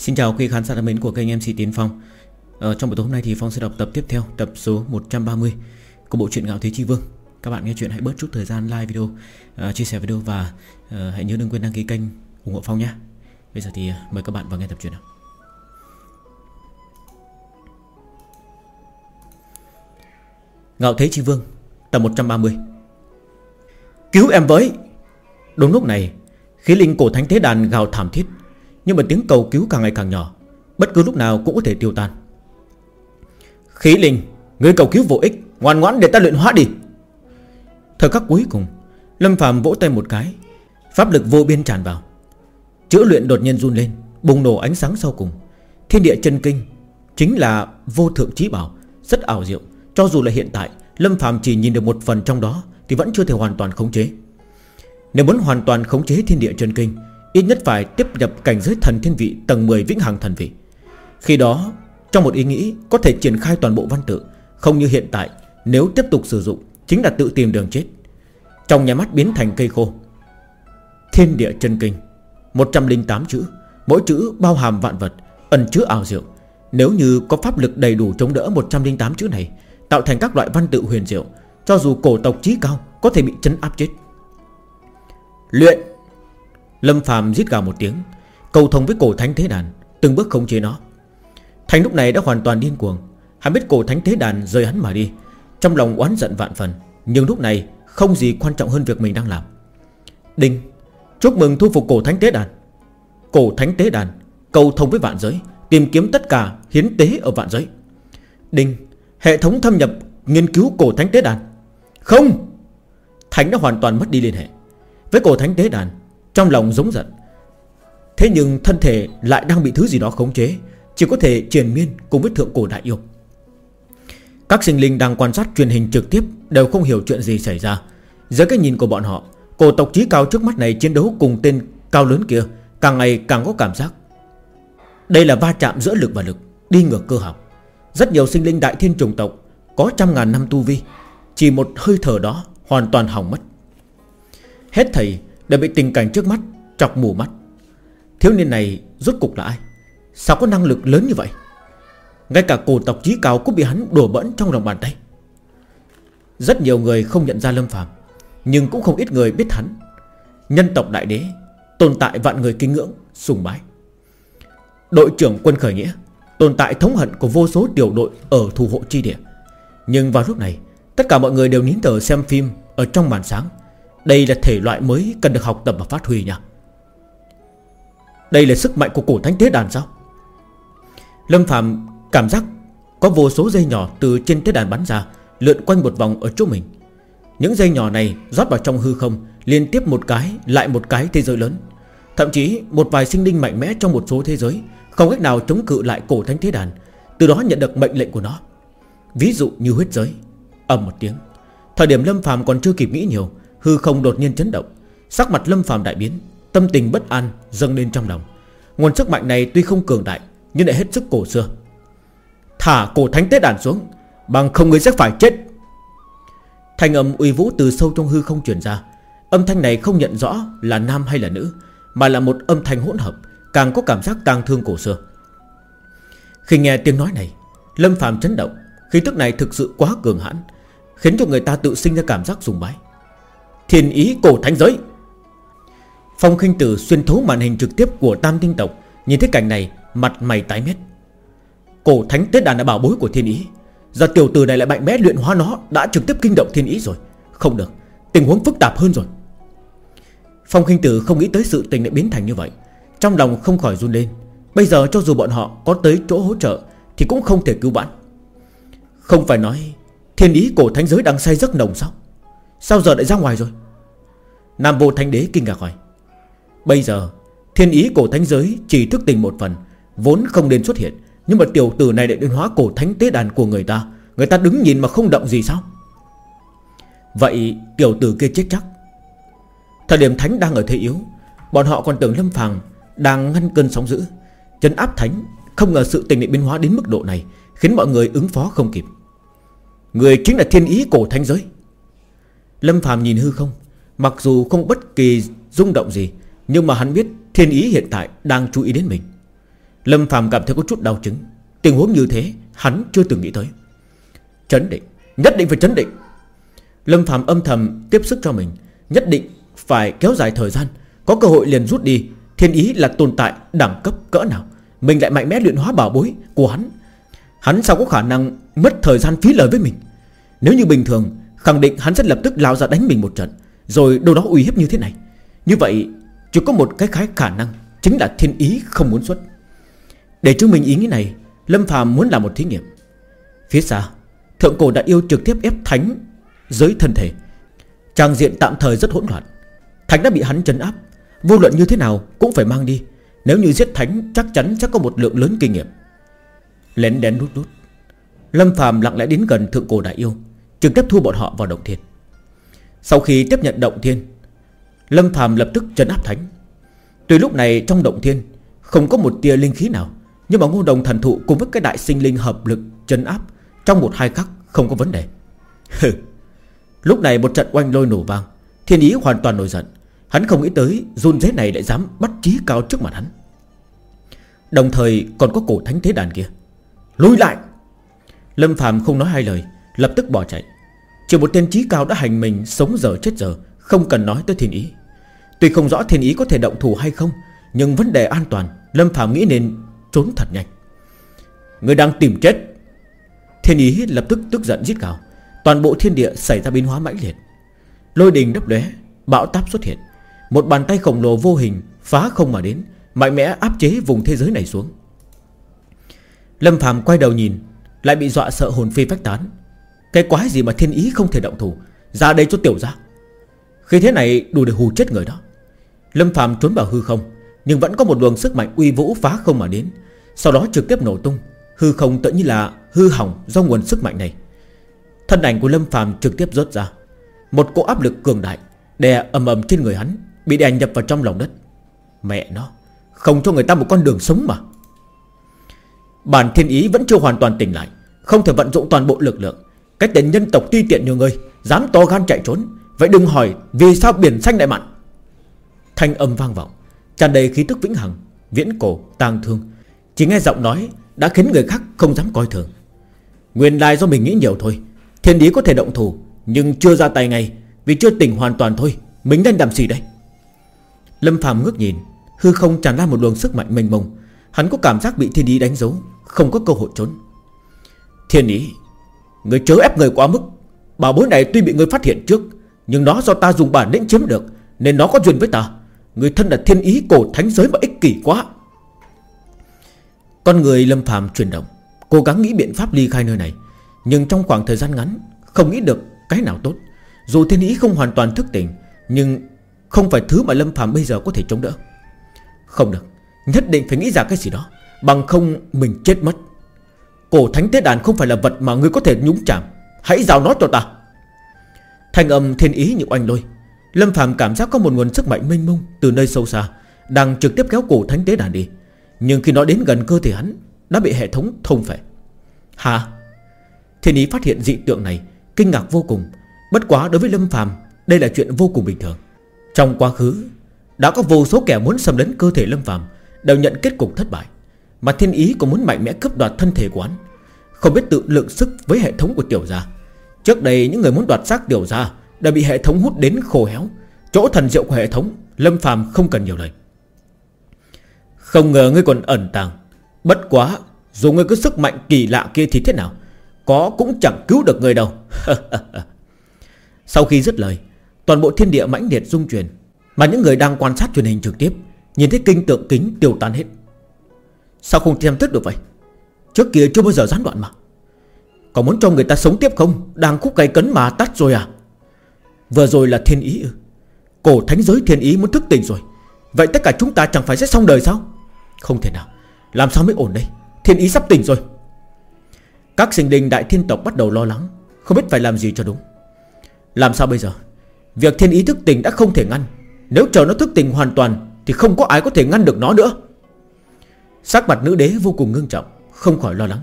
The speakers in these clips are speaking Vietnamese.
Xin chào quý khán giả thân mến của kênh MC Tiến Phong. Ở Trong buổi tối hôm nay thì Phong sẽ đọc tập tiếp theo Tập số 130 của bộ truyện Ngạo Thế Chi Vương. Các bạn nghe chuyện hãy bớt chút thời gian like video uh, Chia sẻ video và uh, hãy nhớ đừng quên đăng ký kênh ủng hộ Phong nhé. Bây giờ thì mời các bạn vào nghe tập truyện nào. Ngạo Thế Chi Vương Tập 130 Cứu em với. Đúng lúc này Khí linh cổ thánh thế đàn gào thảm thiết nhưng mà tiếng cầu cứu càng ngày càng nhỏ, Bất cứ lúc nào cũng có thể tiêu tan. Khí linh, người cầu cứu vô ích, Ngoan ngoãn để ta luyện hóa đi. Thời khắc cuối cùng, Lâm phàm vỗ tay một cái, Pháp lực vô biên tràn vào. Chữ luyện đột nhiên run lên, Bùng nổ ánh sáng sau cùng. Thiên địa chân kinh, Chính là vô thượng trí bảo, Rất ảo diệu. Cho dù là hiện tại, Lâm phàm chỉ nhìn được một phần trong đó Thì vẫn chưa thể hoàn toàn khống chế. Nếu muốn hoàn toàn khống chế thiên địa chân kinh Ít nhất phải tiếp nhập cảnh giới thần thiên vị Tầng 10 vĩnh hằng thần vị. Khi đó, trong một ý nghĩ Có thể triển khai toàn bộ văn tự, Không như hiện tại, Nếu tiếp tục sử dụng, Chính là tự tìm đường chết. Trong nhà mắt biến thành cây khô. Thiên địa chân kinh 108 chữ, Mỗi chữ bao hàm vạn vật, Ẩn chứa ảo diệu. Nếu như có pháp lực đầy đủ chống đỡ 108 chữ này, Tạo thành các loại văn tự huyền diệu, Cho dù cổ tộc trí cao Có thể bị chấn áp chết. Luyện Lâm Phạm giết gào một tiếng, Cầu thông với cổ thánh thế đàn, Từng bước khống chế nó. Thành lúc này đã hoàn toàn điên cuồng, Hắn biết cổ thánh thế đàn rời hắn mà đi, Trong lòng oán giận vạn phần, Nhưng lúc này không gì quan trọng hơn việc mình đang làm. Đinh, Chúc mừng thu phục cổ thánh tế đàn. Cổ thánh tế đàn, Cầu thông với vạn giới, Tìm kiếm tất cả hiến tế ở vạn giới. Đinh, Hệ thống thâm nhập nghiên cứu cổ thánh tế đàn. Không! Thánh đã hoàn toàn mất đi liên hệ. Với cổ thánh tế đàn trong lòng giống giận. Thế nhưng thân thể lại đang bị thứ gì đó khống chế, Chỉ có thể triền miên cùng với thượng cổ đại yêu. Các sinh linh đang quan sát truyền hình trực tiếp Đều không hiểu chuyện gì xảy ra. Dưới cái nhìn của bọn họ, Cổ tộc trí cao trước mắt này chiến đấu cùng tên cao lớn kia Càng ngày càng có cảm giác. Đây là va chạm giữa lực và lực, Đi ngược cơ học. Rất nhiều sinh linh đại thiên trùng tộc Có trăm ngàn năm tu vi, Chỉ một hơi thở đó hoàn toàn hỏng mất. Hết thầy đã bị tình cảnh trước mắt Chọc mù mắt. Thiếu niên này rốt cục là ai? Sao có năng lực lớn như vậy? Ngay cả cổ tộc trí cao cũng bị hắn đùa bỡn trong lòng bàn tay. Rất nhiều người không nhận ra Lâm Phạm Nhưng cũng không ít người biết hắn. Nhân tộc đại đế Tồn tại vạn người kính ngưỡng, sùng bái. Đội trưởng quân khởi nghĩa Tồn tại thống hận của vô số tiểu đội Ở thủ hộ chi địa. Nhưng vào lúc này Tất cả mọi người đều nín thở xem phim Ở trong màn sáng. Đây là thể loại mới cần được học tập và phát huy nha Đây là sức mạnh của cổ thánh tế đàn sao? Lâm Phạm cảm giác Có vô số dây nhỏ từ trên tế đàn bắn ra, Lượn quanh một vòng ở chỗ mình. Những dây nhỏ này rót vào trong hư không, Liên tiếp một cái, lại một cái thế giới lớn. Thậm chí một vài sinh linh mạnh mẽ trong một số thế giới, Không cách nào chống cự lại cổ thánh thế đàn, Từ đó nhận được mệnh lệnh của nó. Ví dụ như huyết giới. Ầm một tiếng. Thời điểm Lâm phàm còn chưa kịp nghĩ nhiều Hư không đột nhiên chấn động. Sắc mặt Lâm phàm đại biến, Tâm tình bất an dâng lên trong lòng. Nguồn sức mạnh này tuy không cường đại, Nhưng lại hết sức cổ xưa. Thả cổ thánh tế đàn xuống, Bằng không người sẽ phải chết. Thanh âm uy vũ từ sâu trong hư không truyền ra. Âm thanh này không nhận rõ là nam hay là nữ, Mà là một âm thanh hỗn hợp, Càng có cảm giác tang thương cổ xưa. Khi nghe tiếng nói này, Lâm phàm chấn động, Khí tức này thực sự quá cường hãn, Khiến cho người ta tự sinh ra cảm giác rùng bái. Thiên ý cổ thánh giới. Phong khinh tử xuyên thấu màn hình trực tiếp của tam tinh tộc, Nhìn thấy cảnh này, Mặt mày tái mét. Cổ thánh tết đàn là bảo bối của thiên ý. Giờ tiểu tử này lại mạnh mẽ luyện hóa nó, Đã trực tiếp kinh động thiên ý rồi. Không được, Tình huống phức tạp hơn rồi. Phong khinh tử không nghĩ tới sự tình lại biến thành như vậy. Trong lòng không khỏi run lên. Bây giờ cho dù bọn họ có tới chỗ hỗ trợ, Thì cũng không thể cứu bạn Không phải nói, Thiên ý cổ thánh giới đang say giấc nồng sao? Sao giờ lại ra ngoài rồi? Nam vô thánh đế kinh ngạc hỏi. Bây giờ, Thiên ý cổ thánh giới chỉ thức tình một phần, Vốn không nên xuất hiện, Nhưng mà tiểu tử này lại đến hóa cổ thánh tế đàn của người ta Người ta đứng nhìn mà không động gì sao? Vậy tiểu tử kia chết chắc. Thời điểm thánh đang ở thế yếu, Bọn họ còn tưởng Lâm Phàng Đang ngăn cơn sóng dữ. Chân áp thánh, Không ngờ sự tình định biến hóa đến mức độ này, Khiến mọi người ứng phó không kịp. Người chính là thiên ý cổ thánh giới. Lâm Phàm nhìn hư không Mặc dù không bất kỳ rung động gì, Nhưng mà hắn biết thiên ý hiện tại đang chú ý đến mình. Lâm Phạm cảm thấy có chút đau chứng. Tình huống như thế, hắn chưa từng nghĩ tới. Chấn định, Nhất định phải chấn định. Lâm Phạm âm thầm tiếp sức cho mình. Nhất định phải kéo dài thời gian, Có cơ hội liền rút đi. Thiên ý là tồn tại đẳng cấp cỡ nào? Mình lại mạnh mẽ luyện hóa bảo bối của hắn. Hắn sao có khả năng mất thời gian phí lời với mình? Nếu như bình thường, Khẳng định hắn sẽ lập tức lao ra đánh mình một trận. Rồi đâu đó uy hiếp như thế này. Như vậy, chỉ có một cái khái khả năng, Chính là thiên ý không muốn xuất. Để chứng minh ý nghĩ này, Lâm Phàm muốn làm một thí nghiệm. Phía xa, Thượng cổ đã yêu trực tiếp ép thánh Giới thân thể. Trang diện tạm thời rất hỗn loạn. Thánh đã bị hắn chấn áp. Vô luận như thế nào cũng phải mang đi. Nếu như giết thánh, chắc chắn chắc có một lượng lớn kinh nghiệm. Lén đén rút rút Lâm Phàm lặng lẽ đến gần thượng cổ đại yêu, Trực tiếp thu bọn họ vào động thiên. Sau khi tiếp nhận động thiên, Lâm Phạm lập tức trấn áp thánh. Tuy lúc này trong động thiên Không có một tia linh khí nào, Nhưng mà ngô đồng thần thụ cùng với cái đại sinh linh hợp lực trấn áp Trong một hai khắc không có vấn đề. Lúc này một trận oanh lôi nổ vang, Thiên ý hoàn toàn nổi giận. Hắn không nghĩ tới run dế này lại dám bắt trí cao trước mặt hắn. Đồng thời còn có cổ thánh thế đàn kia. Lùi lại! Lâm Phạm không nói hai lời, Lập tức bỏ chạy. Chỉ một tên trí cao đã hành mình, Sống giờ chết giờ, Không cần nói tới thiên ý. Tuy không rõ thiên ý có thể động thủ hay không, Nhưng vấn đề an toàn, Lâm Phạm nghĩ nên trốn thật nhanh. Người đang tìm chết, Thiên ý lập tức tức giận giết gào. Toàn bộ thiên địa xảy ra biến hóa mãnh liệt. Lôi đình đắp lóe, Bão táp xuất hiện. Một bàn tay khổng lồ vô hình Phá không mà đến, Mạnh mẽ áp chế vùng thế giới này xuống. Lâm Phạm quay đầu nhìn, Lại bị dọa sợ hồn phi phách tán. Cái quái gì mà thiên ý không thể động thủ? Ra đây cho tiểu ra Khi thế này đủ để hù chết người đó. Lâm Phạm trốn vào hư không, Nhưng vẫn có một luồng sức mạnh uy vũ phá không mà đến. Sau đó trực tiếp nổ tung. Hư không tự như là hư hỏng do nguồn sức mạnh này. Thân ảnh của Lâm Phạm trực tiếp rớt ra. Một cỗ áp lực cường đại, Đè ầm ầm trên người hắn, Bị đè nhập vào trong lòng đất. Mẹ nó, Không cho người ta một con đường sống mà. Bản thiên ý vẫn chưa hoàn toàn tỉnh lại, Không thể vận dụng toàn bộ lực lượng. Cách tên nhân tộc ti tiện nhiều người Dám to gan chạy trốn Vậy đừng hỏi vì sao biển xanh lại mặn. Thanh âm vang vọng tràn đầy khí tức vĩnh hằng Viễn cổ, tang thương. Chỉ nghe giọng nói đã khiến người khác không dám coi thường. Nguyên lai do mình nghĩ nhiều thôi Thiên ý có thể động thủ Nhưng chưa ra tay ngay Vì chưa tỉnh hoàn toàn thôi Mình đang làm gì đây? Lâm Phạm ngước nhìn Hư không tràn ra một luồng sức mạnh mênh mông. Hắn có cảm giác bị thiên ý đánh dấu Không có cơ hội trốn. Thiên ý Người chớ ép người quá mức. Bảo bối này tuy bị người phát hiện trước, Nhưng nó do ta dùng bản lĩnh chiếm được, Nên nó có duyên với ta. Người thân là thiên ý cổ thánh giới mà ích kỷ quá. Con người lâm phàm chuyển động, Cố gắng nghĩ biện pháp ly khai nơi này, Nhưng trong khoảng thời gian ngắn, Không nghĩ được cái nào tốt. Dù thiên ý không hoàn toàn thức tỉnh, Nhưng không phải thứ mà lâm phàm bây giờ có thể chống đỡ. Không được, Nhất định phải nghĩ ra cái gì đó, Bằng không mình chết mất. Cổ thánh tế đàn không phải là vật mà người có thể nhúng chạm Hãy giao nó cho ta. Thanh âm thiên ý như oanh lôi. Lâm Phạm cảm giác có một nguồn sức mạnh mênh mông Từ nơi sâu xa, Đang trực tiếp kéo cổ thánh tế đàn đi. Nhưng khi nó đến gần cơ thể hắn Đã bị hệ thống thông phệ. Hả? Thiên ý phát hiện dị tượng này, Kinh ngạc vô cùng. Bất quá đối với Lâm Phạm Đây là chuyện vô cùng bình thường. Trong quá khứ, Đã có vô số kẻ muốn xâm lấn cơ thể Lâm Phạm Đều nhận kết cục thất bại. Mà thiên ý cũng muốn mạnh mẽ cướp đoạt thân thể của hắn. Không biết tự lượng sức với hệ thống của tiểu gia. Trước đây những người muốn đoạt xác tiểu gia Đã bị hệ thống hút đến khô héo. Chỗ thần diệu của hệ thống Lâm phàm không cần nhiều lời. Không ngờ ngươi còn ẩn tàng. Bất quá Dù ngươi có sức mạnh kỳ lạ kia thì thế nào Có cũng chẳng cứu được người đâu. Sau khi dứt lời Toàn bộ thiên địa mãnh liệt rung chuyển, Mà những người đang quan sát truyền hình trực tiếp Nhìn thấy kinh tượng kính tiêu tan hết. Sao không xem tức được vậy? Trước kia chưa bao giờ gián đoạn mà. Còn muốn cho người ta sống tiếp không? Đang khúc cây cấn mà tắt rồi à? Vừa rồi là thiên ý ư? Cổ thánh giới thiên ý muốn thức tỉnh rồi. Vậy tất cả chúng ta chẳng phải sẽ xong đời sao? Không thể nào. Làm sao mới ổn đây? Thiên ý sắp tỉnh rồi. Các sinh đình đại thiên tộc bắt đầu lo lắng. Không biết phải làm gì cho đúng. Làm sao bây giờ? Việc thiên ý thức tỉnh đã không thể ngăn. Nếu chờ nó thức tỉnh hoàn toàn, thì không có ai có thể ngăn được nó nữa. Sắc mặt nữ đế vô cùng ngưng trọng, Không khỏi lo lắng.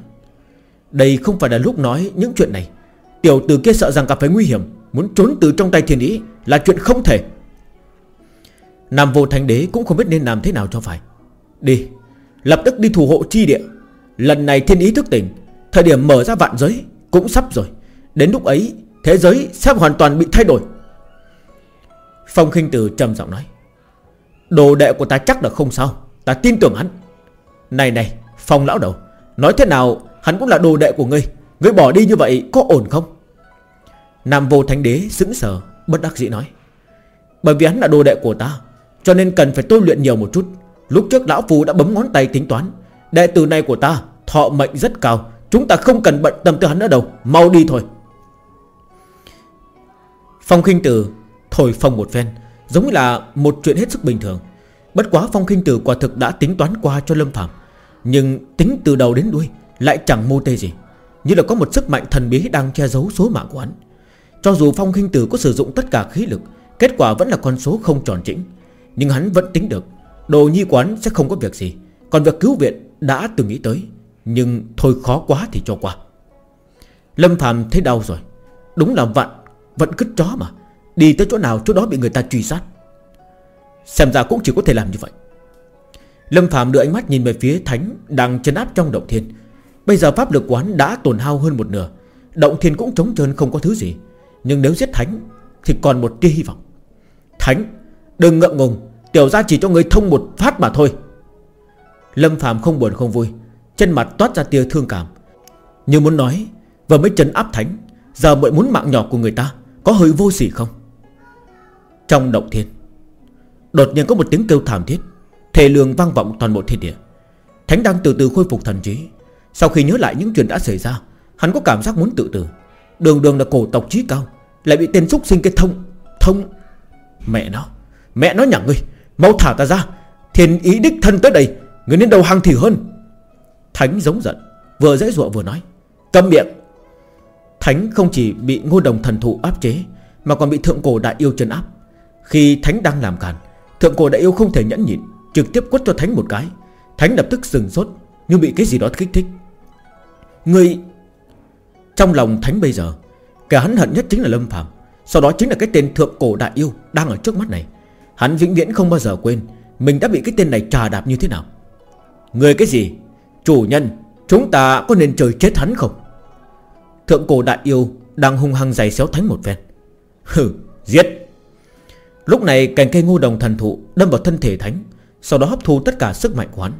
Đây không phải là lúc nói những chuyện này. Tiểu tử kia sợ rằng gặp phải nguy hiểm, Muốn trốn từ trong tay thiên ý Là chuyện không thể. Nam vô thánh đế cũng không biết nên làm thế nào cho phải. Đi, Lập tức đi thủ hộ chi địa. Lần này thiên ý thức tỉnh, Thời điểm mở ra vạn giới cũng sắp rồi. Đến lúc ấy, thế giới sẽ hoàn toàn bị thay đổi. Phong khinh Tử trầm giọng nói, Đồ đệ của ta chắc là không sao, Ta tin tưởng hắn. Này này, Phong lão đầu, Nói thế nào, hắn cũng là đồ đệ của ngươi. Ngươi bỏ đi như vậy có ổn không? Nam vô thánh đế sững sờ, Bất đắc dĩ nói. Bởi vì hắn là đồ đệ của ta, Cho nên cần phải tôi luyện nhiều một chút. Lúc trước lão phù đã bấm ngón tay tính toán. Đệ tử này của ta, Thọ mệnh rất cao. Chúng ta không cần bận tâm tới hắn nữa đâu, Mau đi thôi. Phong khinh tử Thổi phong một phen, Giống như là một chuyện hết sức bình thường. Bất quá phong khinh tử quả thực đã tính toán qua cho Lâm Phạm Nhưng tính từ đầu đến đuôi Lại chẳng mô tê gì, Như là có một sức mạnh thần bí đang che giấu số mạng của hắn. Cho dù phong khinh tử có sử dụng tất cả khí lực, Kết quả vẫn là con số không tròn chỉnh Nhưng hắn vẫn tính được, Đồ nhi quán sẽ không có việc gì, Còn việc cứu viện đã từng nghĩ tới, Nhưng thôi khó quá thì cho qua. Lâm Phạm thấy đau rồi, Đúng là vặn Vẫn cứt chó mà, Đi tới chỗ nào chỗ đó bị người ta truy sát. Xem ra cũng chỉ có thể làm như vậy. Lâm Phạm đưa ánh mắt nhìn về phía Thánh Đang chân áp trong động thiên. Bây giờ pháp lực quán đã tổn hao hơn một nửa, Động thiên cũng trống trơn không có thứ gì. Nhưng nếu giết Thánh Thì còn một tia hy vọng. Thánh, Đừng ngậm ngùng, Tiểu ra chỉ cho người thông một phát mà thôi. Lâm Phạm không buồn không vui Chân mặt toát ra tia thương cảm. Như muốn nói, Vừa mới chân áp Thánh, Giờ mới muốn mạng nhỏ của người ta, Có hơi vô sỉ không? Trong động thiên Đột nhiên có một tiếng kêu thảm thiết. Thể lường vang vọng toàn bộ thiên địa. Thánh đang từ từ khôi phục thần trí. Sau khi nhớ lại những chuyện đã xảy ra, Hắn có cảm giác muốn tự tử. Đường đường là cổ tộc trí cao, Lại bị tên xúc sinh cái thông Thông, Mẹ nó Mẹ nó nhả ngươi, Mau thả ta ra. Thiên ý đích thân tới đây Người nên đầu hàng thì hơn. Thánh giống giận, Vừa dễ dụa vừa nói Cầm miệng. Thánh không chỉ bị ngô đồng thần thụ áp chế, Mà còn bị thượng cổ đại yêu chân áp. Khi Thánh đang làm càn Thượng cổ đại yêu không thể nhẫn nhịn, Trực tiếp quất cho Thánh một cái. Thánh lập tức sừng sốt, Như bị cái gì đó kích thích. Người Trong lòng Thánh bây giờ, Kẻ hắn hận nhất chính là Lâm Phạm Sau đó chính là cái tên thượng cổ đại yêu Đang ở trước mắt này. Hắn vĩnh viễn không bao giờ quên Mình đã bị cái tên này trà đạp như thế nào. Người cái gì? Chủ nhân, Chúng ta có nên trời chết hắn không? Thượng cổ đại yêu Đang hung hăng giày xéo thánh một phen. Hừ, giết! Lúc này cành cây ngô đồng thần thụ Đâm vào thân thể thánh, Sau đó hấp thu tất cả sức mạnh của hắn.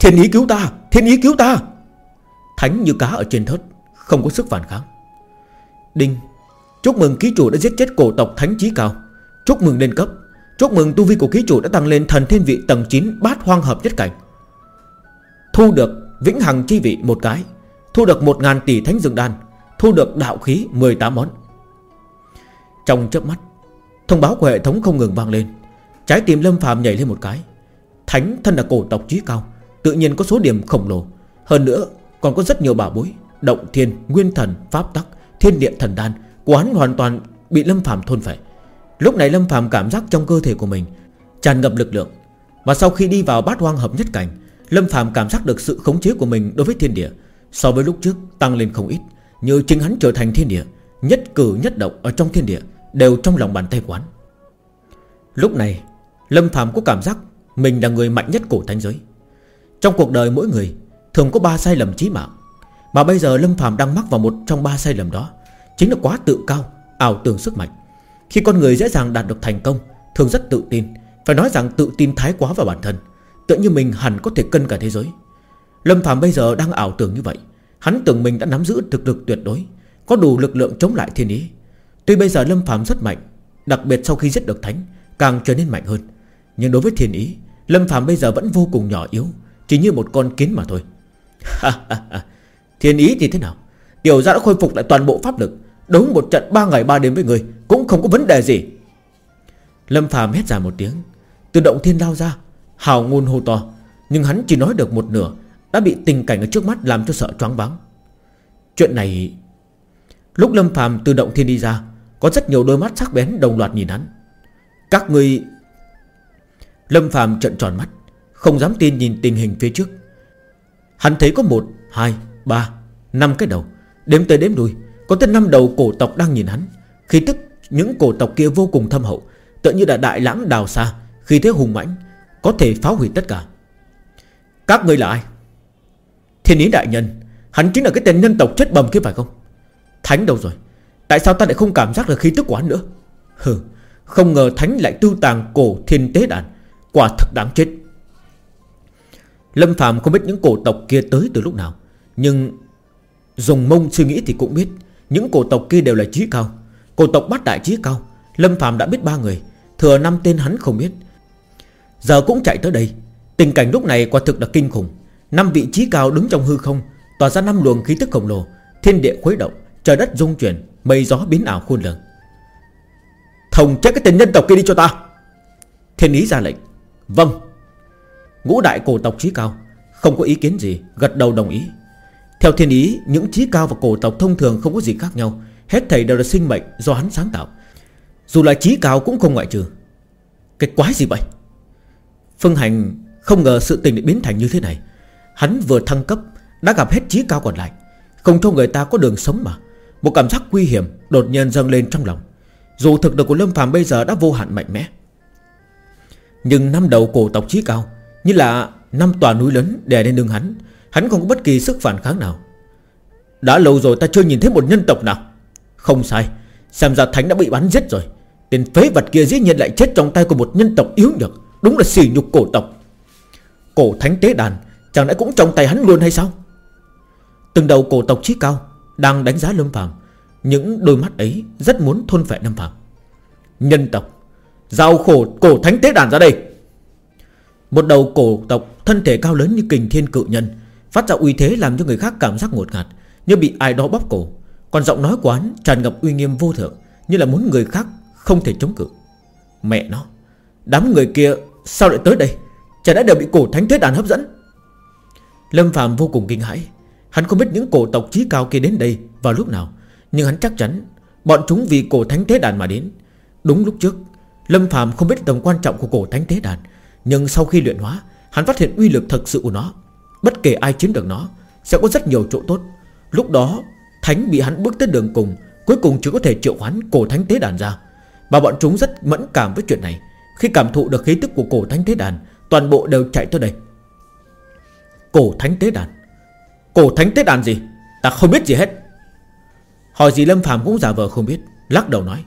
Thiên ý cứu ta! Thiên ý cứu ta! Thánh như cá ở trên thớt, Không có sức phản kháng. Đinh, Chúc mừng ký chủ đã giết chết cổ tộc thánh trí cao. Chúc mừng lên cấp. Chúc mừng tu vi của ký chủ đã tăng lên thần thiên vị tầng 9 Bát hoang hợp nhất cảnh. Thu được vĩnh hằng chi vị một cái, Thu được 1.000 tỷ thánh dương đan, Thu được đạo khí 18 món. Trong chớp mắt Thông báo của hệ thống không ngừng vang lên. Trái tim Lâm phàm nhảy lên một cái. Thánh thân là cổ tộc trí cao Tự nhiên có số điểm khổng lồ. Hơn nữa còn có rất nhiều bảo bối Động thiên, nguyên thần, pháp tắc, thiên địa thần đan Quán hoàn toàn bị Lâm phàm thôn phệ. Lúc này Lâm phàm cảm giác trong cơ thể của mình Tràn ngập lực lượng. Và sau khi đi vào bát hoang hợp nhất cảnh Lâm phàm cảm giác được sự khống chế của mình đối với thiên địa So với lúc trước tăng lên không ít Như chính hắn trở thành thiên địa Nhất cử nhất động ở trong thiên địa. Đều trong lòng bàn tay quán. Lúc này, Lâm phàm có cảm giác Mình là người mạnh nhất cổ thánh giới. Trong cuộc đời mỗi người Thường có ba sai lầm chí mạng, Mà bây giờ Lâm phàm đang mắc vào một trong ba sai lầm đó, Chính là quá tự cao, Ảo tưởng sức mạnh. Khi con người dễ dàng đạt được thành công, Thường rất tự tin, Phải nói rằng tự tin thái quá vào bản thân Tự như mình hẳn có thể cân cả thế giới. Lâm Phạm bây giờ đang ảo tưởng như vậy, Hắn tưởng mình đã nắm giữ thực lực tuyệt đối, Có đủ lực lượng chống lại thiên ý Tuy bây giờ Lâm Phạm rất mạnh, Đặc biệt sau khi giết được Thánh, Càng trở nên mạnh hơn. Nhưng đối với thiên ý, Lâm Phạm bây giờ vẫn vô cùng nhỏ yếu, Chỉ như một con kiến mà thôi. Thiên ý thì thế nào? Tiểu gia đã khôi phục lại toàn bộ pháp lực, Đấu một trận 3 ngày 3 đêm với người, Cũng không có vấn đề gì. Lâm Phạm hét ra một tiếng Từ động thiên lao ra, Hào ngôn hô to, Nhưng hắn chỉ nói được một nửa, Đã bị tình cảnh ở trước mắt làm cho sợ choáng váng. Chuyện này, Lúc Lâm Phạm từ động thiên đi ra có rất nhiều đôi mắt sắc bén đồng loạt nhìn hắn. Các ngươi Lâm Phạm trận tròn mắt Không dám tin nhìn tình hình phía trước. Hắn thấy có một, hai, ba năm cái đầu Đếm tới đếm đuôi Có tới năm đầu cổ tộc đang nhìn hắn. Khi tức những cổ tộc kia vô cùng thâm hậu Tự như đã đại lãng đào xa Khi thế hùng mãnh Có thể phá hủy tất cả. Các ngươi là ai? Thiên ý đại nhân Hắn chính là cái tên nhân tộc chết bầm kia phải không? Thánh đâu rồi. Tại sao ta lại không cảm giác được khí tức của hắn nữa? Hừ, Không ngờ Thánh lại tư tàng cổ thiên tế đàn. Quả thật đáng chết. Lâm Phạm không biết những cổ tộc kia tới từ lúc nào, Nhưng Dùng mông suy nghĩ thì cũng biết, Những cổ tộc kia đều là trí cao. Cổ tộc bát đại trí cao, Lâm Phạm đã biết ba người, Thừa năm tên hắn không biết. Giờ cũng chạy tới đây, Tình cảnh lúc này quả thực là kinh khủng. Năm vị trí cao đứng trong hư không, Tỏa ra năm luồng khí tức khổng lồ, Thiên địa khuấy động, Trời đất rung chuyển. Mây gió biến ảo khôn lường. Thông chết cái tên nhân tộc kia đi cho ta. Thiên ý ra lệnh. Vâng. Ngũ đại cổ tộc trí cao, Không có ý kiến gì, Gật đầu đồng ý. Theo thiên ý, Những trí cao và cổ tộc thông thường không có gì khác nhau. Hết thầy đều là sinh mệnh do hắn sáng tạo. Dù là trí cao cũng không ngoại trừ. Cái quái gì vậy? Phương Hành không ngờ sự tình lại biến thành như thế này. Hắn vừa thăng cấp, Đã gặp hết trí cao còn lại. Không cho người ta có đường sống mà. Một cảm giác nguy hiểm đột nhiên dâng lên trong lòng. Dù thực lực của Lâm Phàm bây giờ đã vô hạn mạnh mẽ, Nhưng năm đầu cổ tộc trí cao, Như là năm tòa núi lớn đè lên lưng hắn Hắn không có bất kỳ sức phản kháng nào. Đã lâu rồi ta chưa nhìn thấy một nhân tộc nào. Không sai, Xem ra Thánh đã bị bắn giết rồi. Tên phế vật kia dĩ nhiên lại chết trong tay của một nhân tộc yếu nhược, Đúng là xỉ nhục cổ tộc. Cổ thánh tế đàn, Chẳng lẽ cũng trong tay hắn luôn hay sao? Từng đầu cổ tộc trí cao đang đánh giá Lâm Phạm Những đôi mắt ấy rất muốn thôn phệ Lâm Phạm Nhân tộc, Giao khổ cổ thánh tế đàn ra đây. Một đầu cổ tộc Thân thể cao lớn như kình thiên cự nhân, Phát ra uy thế làm cho người khác cảm giác ngột ngạt, Như bị ai đó bóp cổ. Còn giọng nói của hắn tràn ngập uy nghiêm vô thượng, Như là muốn người khác không thể chống cự. Mẹ nó, Đám người kia sao lại tới đây? Chả đã đều bị cổ thánh thế đàn hấp dẫn? Lâm Phạm vô cùng kinh hãi. Hắn không biết những cổ tộc trí cao kia đến đây Vào lúc nào, Nhưng hắn chắc chắn Bọn chúng vì cổ thánh thế đàn mà đến. Đúng lúc trước, Lâm Phạm không biết tầm quan trọng của cổ thánh thế đàn, Nhưng sau khi luyện hóa, Hắn phát hiện uy lực thật sự của nó. Bất kể ai chiếm được nó, Sẽ có rất nhiều chỗ tốt. Lúc đó, Thánh bị hắn bước tới đường cùng, Cuối cùng chỉ có thể triệu hoán cổ thánh thế đàn ra. Và bọn chúng rất mẫn cảm với chuyện này. Khi cảm thụ được khí tức của cổ thánh thế đàn, Toàn bộ đều chạy tới đây. Cổ thánh tế đàn. Cổ thánh tế đàn gì? Ta không biết gì hết. Hỏi gì Lâm Phạm cũng giả vờ không biết, Lắc đầu nói.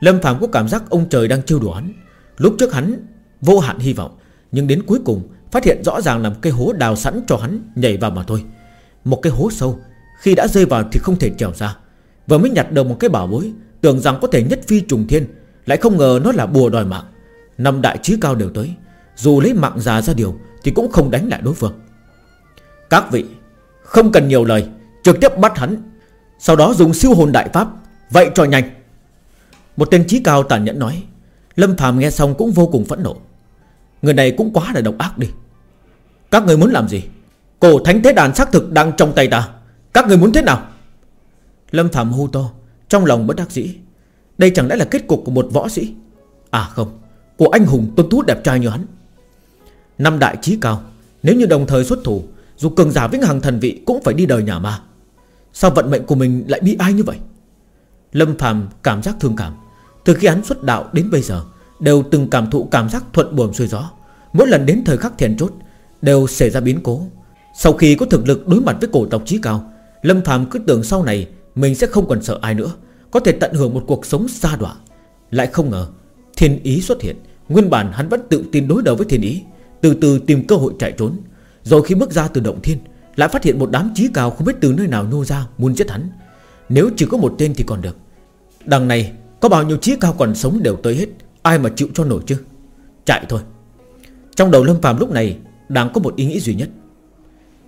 Lâm Phạm có cảm giác ông trời đang trêu đùa hắn. Lúc trước hắn vô hạn hy vọng, Nhưng đến cuối cùng phát hiện rõ ràng là một cái hố đào sẵn cho hắn nhảy vào mà thôi. Một cái hố sâu, Khi đã rơi vào thì không thể trèo ra. Vừa mới nhặt được một cái bảo bối, Tưởng rằng có thể nhất phi trùng thiên, Lại không ngờ nó là bùa đòi mạng. Năm đại trí cao đều tới, Dù lấy mạng già ra điều Thì cũng không đánh lại đối phương. Các vị không cần nhiều lời, Trực tiếp bắt hắn, Sau đó dùng siêu hồn đại pháp Vậy cho nhanh. Một tên trí cao tàn nhẫn nói, Lâm phàm nghe xong cũng vô cùng phẫn nộ. Người này cũng quá là độc ác đi. Các người muốn làm gì? Cổ thánh thế đàn xác thực đang trong tay ta. Các người muốn thế nào? Lâm phàm hô to, Trong lòng bất đắc dĩ. Đây chẳng lẽ là kết cục của một võ sĩ? À không, Của anh hùng tuân tú đẹp trai như hắn. Năm đại trí cao, Nếu như đồng thời xuất thủ dù cường giả vĩnh hằng thần vị Cũng phải đi đời nhà ma. Sao vận mệnh của mình lại bị ai như vậy? Lâm Phàm cảm giác thương cảm. Từ khi án xuất đạo đến bây giờ, Đều từng cảm thụ cảm giác thuận buồm xuôi gió. Mỗi lần đến thời khắc thiền chốt, Đều xảy ra biến cố. Sau khi có thực lực đối mặt với cổ tộc trí cao, Lâm Phàm cứ tưởng sau này Mình sẽ không còn sợ ai nữa, Có thể tận hưởng một cuộc sống xa đọa. Lại không ngờ, Thiên ý xuất hiện, Nguyên bản hắn vẫn tự tin đối đầu với thiên ý, Từ từ tìm cơ hội chạy trốn rồi khi bước ra từ động thiên, Lại phát hiện một đám trí cao không biết từ nơi nào nô ra, Muốn giết hắn. Nếu chỉ có một tên thì còn được. Đằng này, có bao nhiêu trí cao còn sống đều tới hết, Ai mà chịu cho nổi chứ? Chạy thôi. Trong đầu Lâm phàm lúc này Đang có một ý nghĩ duy nhất.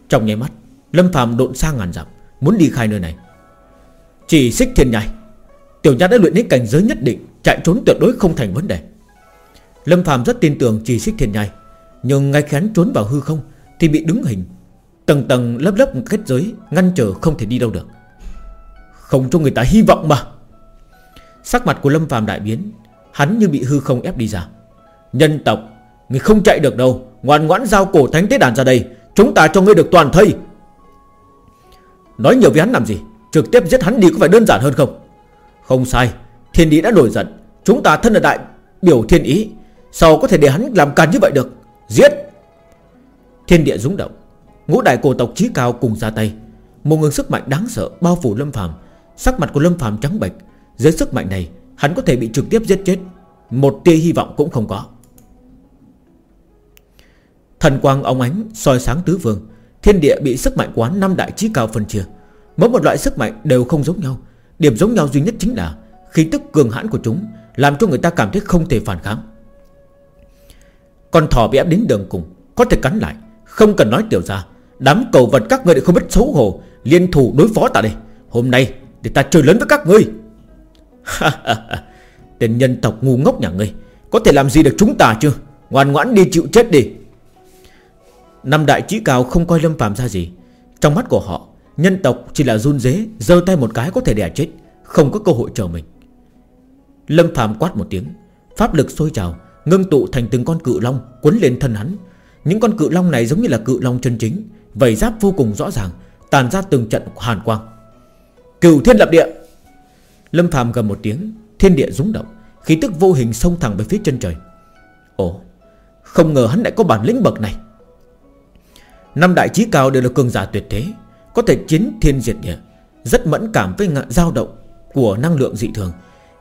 Trong nháy mắt, Lâm phàm độn sang ngàn dặm, Muốn đi khai nơi này. Chỉ xích thiên nhai, Tiểu nha đã luyện đến cảnh giới nhất định, Chạy trốn tuyệt đối không thành vấn đề. Lâm phàm rất tin tưởng chỉ xích thiên nhai, Nhưng ngay khi hắn trốn vào hư không thì bị đứng hình. Tầng tầng lớp lớp kết giới, Ngăn trở không thể đi đâu được. Không cho người ta hy vọng mà. Sắc mặt của Lâm phàm đại biến, Hắn như bị hư không ép đi ra. Nhân tộc, Người không chạy được đâu. Ngoan ngoãn giao cổ thánh tế đàn ra đây, Chúng ta cho ngươi được toàn thây. Nói nhiều với hắn làm gì? Trực tiếp giết hắn đi có phải đơn giản hơn không? Không sai, Thiên ý đã nổi giận. Chúng ta thân là đại biểu thiên ý, Sao có thể để hắn làm càn như vậy được? Giết! Thiên địa rúng động, Ngũ đại cổ tộc trí cao cùng ra tay. Một nguồn sức mạnh đáng sợ bao phủ Lâm Phàm. Sắc mặt của Lâm Phàm trắng bệch. Dưới sức mạnh này, hắn có thể bị trực tiếp giết chết. Một tia hy vọng cũng không có. Thần quang ông ánh soi sáng tứ vương Thiên địa bị sức mạnh quán năm đại trí cao phân chia. Mỗi một loại sức mạnh đều không giống nhau. Điểm giống nhau duy nhất chính là Khí tức cường hãn của chúng Làm cho người ta cảm thấy không thể phản kháng. Con thỏ bị ép đến đường cùng, Có thể cắn lại. Không cần nói tiểu ra Đám cầu vật các ngươi lại không biết xấu hổ, Liên thủ đối phó ta đây Hôm nay, để ta chơi lớn với các ngươi. Tên nhân tộc ngu ngốc nhà ngươi, Có thể làm gì được chúng ta chưa? Ngoan ngoãn đi chịu chết đi. Năm đại trí cao không coi Lâm phàm ra gì. Trong mắt của họ, Nhân tộc chỉ là run dế giơ tay một cái có thể đẻ chết, Không có cơ hội chờ mình. Lâm phàm quát một tiếng, Pháp lực sôi trào, Ngưng tụ thành từng con cự long Quấn lên thân hắn những con cự long này giống như là cự long chân chính Vầy giáp vô cùng rõ ràng, Tàn ra từng trận hàn quang. Cửu thiên lập địa. Lâm phàm gầm một tiếng, Thiên địa rúng động, Khí tức vô hình xông thẳng về phía chân trời. Ồ, Không ngờ hắn lại có bản lĩnh bậc này. Năm đại trí cao đều là cường giả tuyệt thế, Có thể chiến thiên diệt địa, Rất mẫn cảm với dao động Của năng lượng dị thường.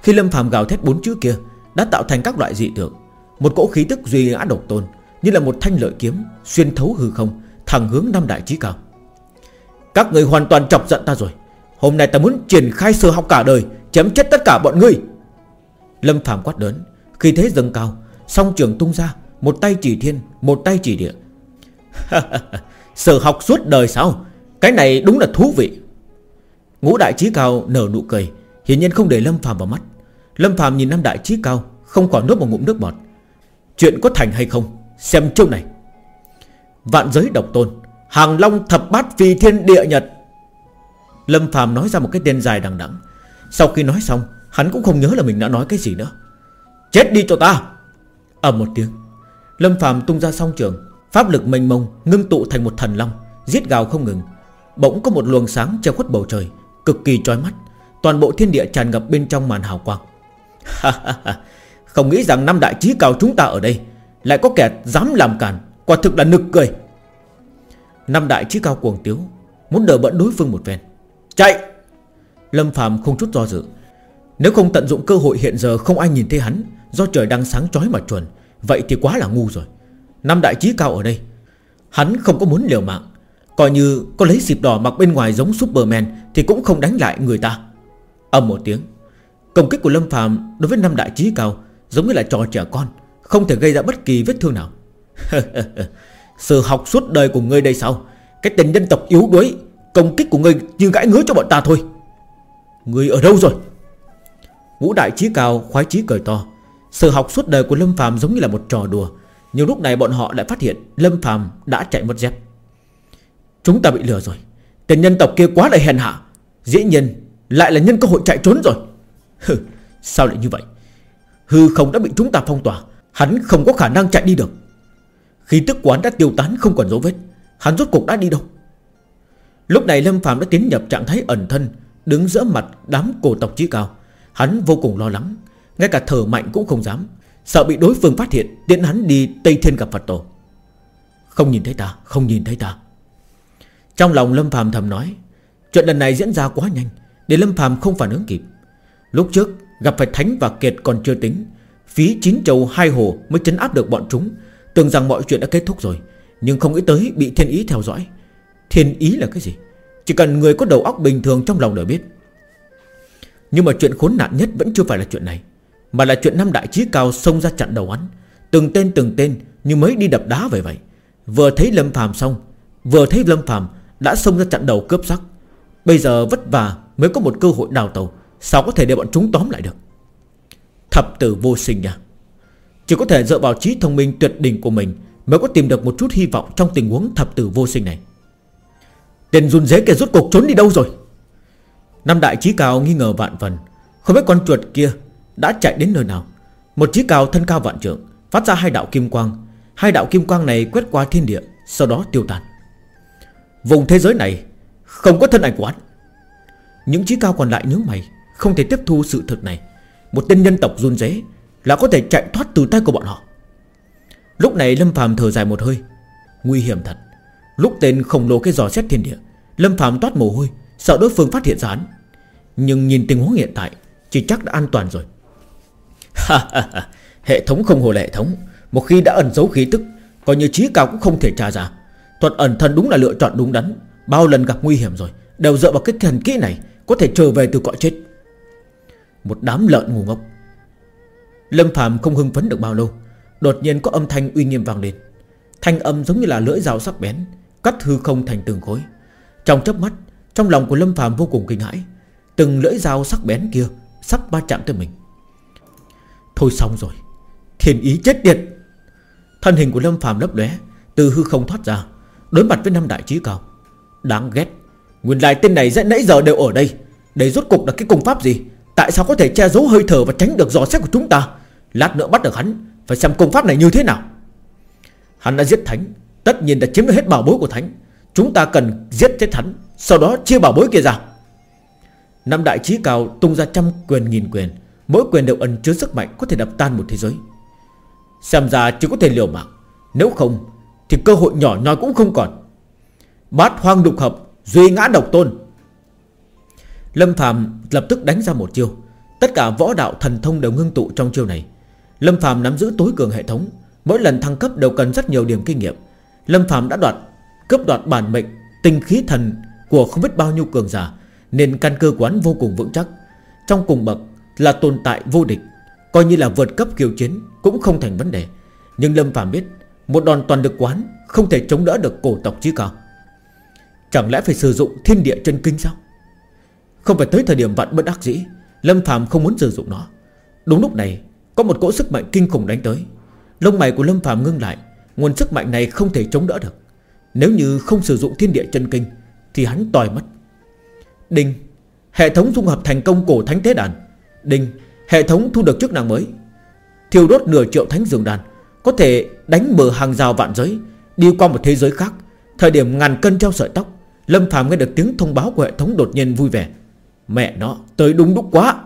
Khi Lâm phàm gào thét bốn chữ kia, Đã tạo thành các loại dị tượng, Một cỗ khí tức duy ngã độc tôn như là một thanh lợi kiếm, Xuyên thấu hư không, Thẳng hướng năm đại trí cao. Các người hoàn toàn chọc giận ta rồi. Hôm nay ta muốn triển khai sơ học cả đời, Chém chết tất cả bọn ngươi. Lâm Phạm quát lớn. Khi thế dâng cao, Song trường tung ra, Một tay chỉ thiên, Một tay chỉ địa. Sở học suốt đời sao? Cái này đúng là thú vị. Ngũ đại trí cao nở nụ cười, Hiển nhiên không để Lâm Phạm vào mắt. Lâm Phạm nhìn năm đại trí cao, Không còn nuốt một ngụm nước bọt. Chuyện có thành hay không? Xem châu này. Vạn giới độc tôn, Hàng Long thập bát phi thiên địa nhật. Lâm phàm nói ra một cái tên dài đằng đẵng. Sau khi nói xong, Hắn cũng không nhớ là mình đã nói cái gì nữa. Chết đi cho ta! Ầm một tiếng, Lâm phàm tung ra song trường, Pháp lực mênh mông, ngưng tụ thành một thần long, Giết gào không ngừng. Bỗng có một luồng sáng che khuất bầu trời, Cực kỳ chói mắt, Toàn bộ thiên địa tràn ngập bên trong màn hào quang. Không nghĩ rằng năm đại trí cao chúng ta ở đây lại có kẻ dám làm cản Quả thực là nực cười. Năm đại trí cao cuồng tiếu Muốn đỡ bận đối phương một phen. Chạy! Lâm Phạm không chút do dự. Nếu không tận dụng cơ hội hiện giờ không ai nhìn thấy hắn, Do trời đang sáng chói mà chuẩn Vậy thì quá là ngu rồi. Năm đại trí cao ở đây, Hắn không có muốn liều mạng. Coi như có lấy dịp đỏ mặc bên ngoài giống Superman Thì cũng không đánh lại người ta. Âm một tiếng, Công kích của Lâm Phàm đối với năm đại trí cao Giống như là trò trẻ con. Không thể gây ra bất kỳ vết thương nào. Sự học suốt đời của ngươi đây sao? Cái tình dân tộc yếu đuối Công kích của ngươi như gãi ngứa cho bọn ta thôi. Ngươi ở đâu rồi? Ngũ đại trí cao khoái chí cười to. Sự học suốt đời của Lâm Phàm giống như là một trò đùa. Nhưng lúc này bọn họ lại phát hiện Lâm Phàm đã chạy mất dép. Chúng ta bị lừa rồi. Tên nhân tộc kia quá là hèn hạ. Dĩ nhiên lại là nhân cơ hội chạy trốn rồi. Hừ, Sao lại như vậy? Hư không đã bị chúng ta phong tỏa. Hắn không có khả năng chạy đi được. Khi tức quán đã tiêu tán không còn dấu vết, Hắn rốt cục đã đi đâu? Lúc này Lâm Phạm đã tiến nhập trạng thái ẩn thân, Đứng giữa mặt đám cổ tộc chí cao. Hắn vô cùng lo lắng, Ngay cả thở mạnh cũng không dám, Sợ bị đối phương phát hiện Tiến hắn đi Tây Thiên gặp Phật Tổ. Không nhìn thấy ta, Không nhìn thấy ta. Trong lòng Lâm Phạm thầm nói, Chuyện lần này diễn ra quá nhanh, Để Lâm Phạm không phản ứng kịp. Lúc trước gặp phải Thánh và Kiệt còn chưa tính Phí chín châu hai hồ mới chấn áp được bọn chúng. Tưởng rằng mọi chuyện đã kết thúc rồi, Nhưng không nghĩ tới bị thiên ý theo dõi. Thiên ý là cái gì? Chỉ cần người có đầu óc bình thường trong lòng đều biết. Nhưng mà chuyện khốn nạn nhất Vẫn chưa phải là chuyện này, Mà là chuyện năm đại trí cao xông ra chặn đầu hắn. Từng tên từng tên như mới đi đập đá vậy vậy. Vừa thấy Lâm phàm xong, Vừa thấy Lâm phàm đã xông ra chặn đầu cướp sắc Bây giờ vất vả mới có một cơ hội đào tàu, Sao có thể để bọn chúng tóm lại được? Thập tử vô sinh nha. Chỉ có thể dựa vào trí thông minh tuyệt đỉnh của mình Mới có tìm được một chút hy vọng Trong tình huống thập tử vô sinh này. Tiền run dế kia rút cuộc trốn đi đâu rồi? Năm đại trí cao nghi ngờ vạn phần, Không biết con chuột kia Đã chạy đến nơi nào. Một trí cao thân cao vạn trượng, Phát ra hai đạo kim quang. Hai đạo kim quang này quét qua thiên địa, Sau đó tiêu tan. Vùng thế giới này Không có thân ảnh của hắn. Những trí cao còn lại nhớ mày, Không thể tiếp thu sự thật này. Một tên nhân tộc run rế Là có thể chạy thoát từ tay của bọn họ. Lúc này Lâm phàm thở dài một hơi. Nguy hiểm thật. Lúc tên khổng lồ cái giò xét thiên địa, Lâm phàm toát mồ hôi, Sợ đối phương phát hiện ra hắn. Nhưng nhìn tình huống hiện tại, Chỉ chắc đã an toàn rồi. Hệ thống không hồ hệ thống. Một khi đã ẩn giấu khí tức, Coi như trí cao cũng không thể tra ra. Thuật ẩn thân đúng là lựa chọn đúng đắn. Bao lần gặp nguy hiểm rồi, Đều dựa vào cái thần kỹ này Có thể trở về từ cõi chết. Một đám lợn ngu ngốc. Lâm Phạm không hưng phấn được bao lâu, Đột nhiên có âm thanh uy nghiêm vang lên. Thanh âm giống như là lưỡi dao sắc bén, Cắt hư không thành từng khối. Trong chớp mắt, Trong lòng của Lâm Phạm vô cùng kinh hãi, Từng lưỡi dao sắc bén kia Sắp ba chạm tới mình. Thôi xong rồi, Thiên ý chết tiệt! Thân hình của Lâm Phạm lấp lóe, Từ hư không thoát ra, Đối mặt với năm đại trí cao. Đáng ghét, Nguyên lại tên này dễ nãy giờ đều ở đây Đây rốt cục là cái công pháp gì? Tại sao có thể che giấu hơi thở và tránh được dò xét của chúng ta? Lát nữa bắt được hắn, Phải xem công pháp này như thế nào. Hắn đã giết Thánh, Tất nhiên đã chiếm được hết bảo bối của Thánh. Chúng ta cần giết chết hắn, Sau đó chia bảo bối kia ra. Năm đại trí cao tung ra trăm quyền nghìn quyền, Mỗi quyền đều ẩn chứa sức mạnh Có thể đập tan một thế giới. Xem ra chỉ có thể liều mạng, Nếu không thì cơ hội nhỏ nhoi cũng không còn. Bát hoang đục hợp, Duy ngã độc tôn. Lâm Phạm lập tức đánh ra một chiêu. Tất cả võ đạo thần thông đều ngưng tụ trong chiêu này. Lâm Phạm nắm giữ tối cường hệ thống, Mỗi lần thăng cấp đều cần rất nhiều điểm kinh nghiệm. Lâm Phạm đã đoạt, Cướp đoạt bản mệnh Tinh khí thần của không biết bao nhiêu cường giả, Nên căn cơ quán vô cùng vững chắc. Trong cùng bậc là tồn tại vô địch, Coi như là vượt cấp kiều chiến Cũng không thành vấn đề. Nhưng Lâm Phạm biết, Một đòn toàn lực quán Không thể chống đỡ được cổ tộc chí cao. Chẳng lẽ phải sử dụng thiên địa chân kinh sao? Không phải tới thời điểm vạn bất đắc dĩ, Lâm Phạm không muốn sử dụng nó. Đúng lúc này, Có một cỗ sức mạnh kinh khủng đánh tới. Lông mày của Lâm Phạm ngưng lại, Nguồn sức mạnh này không thể chống đỡ được. Nếu như không sử dụng thiên địa chân kinh, Thì hắn tòi mất. Đinh, Hệ thống dung hợp thành công cổ thánh tế đàn. Đinh, Hệ thống thu được chức năng mới. Thiêu đốt nửa triệu thánh dường đàn, Có thể đánh mở hàng rào vạn giới, Đi qua một thế giới khác. Thời điểm ngàn cân treo sợi tóc, Lâm Phạm nghe được tiếng thông báo của hệ thống đột nhiên vui vẻ. Mẹ nó, tới đúng lúc quá.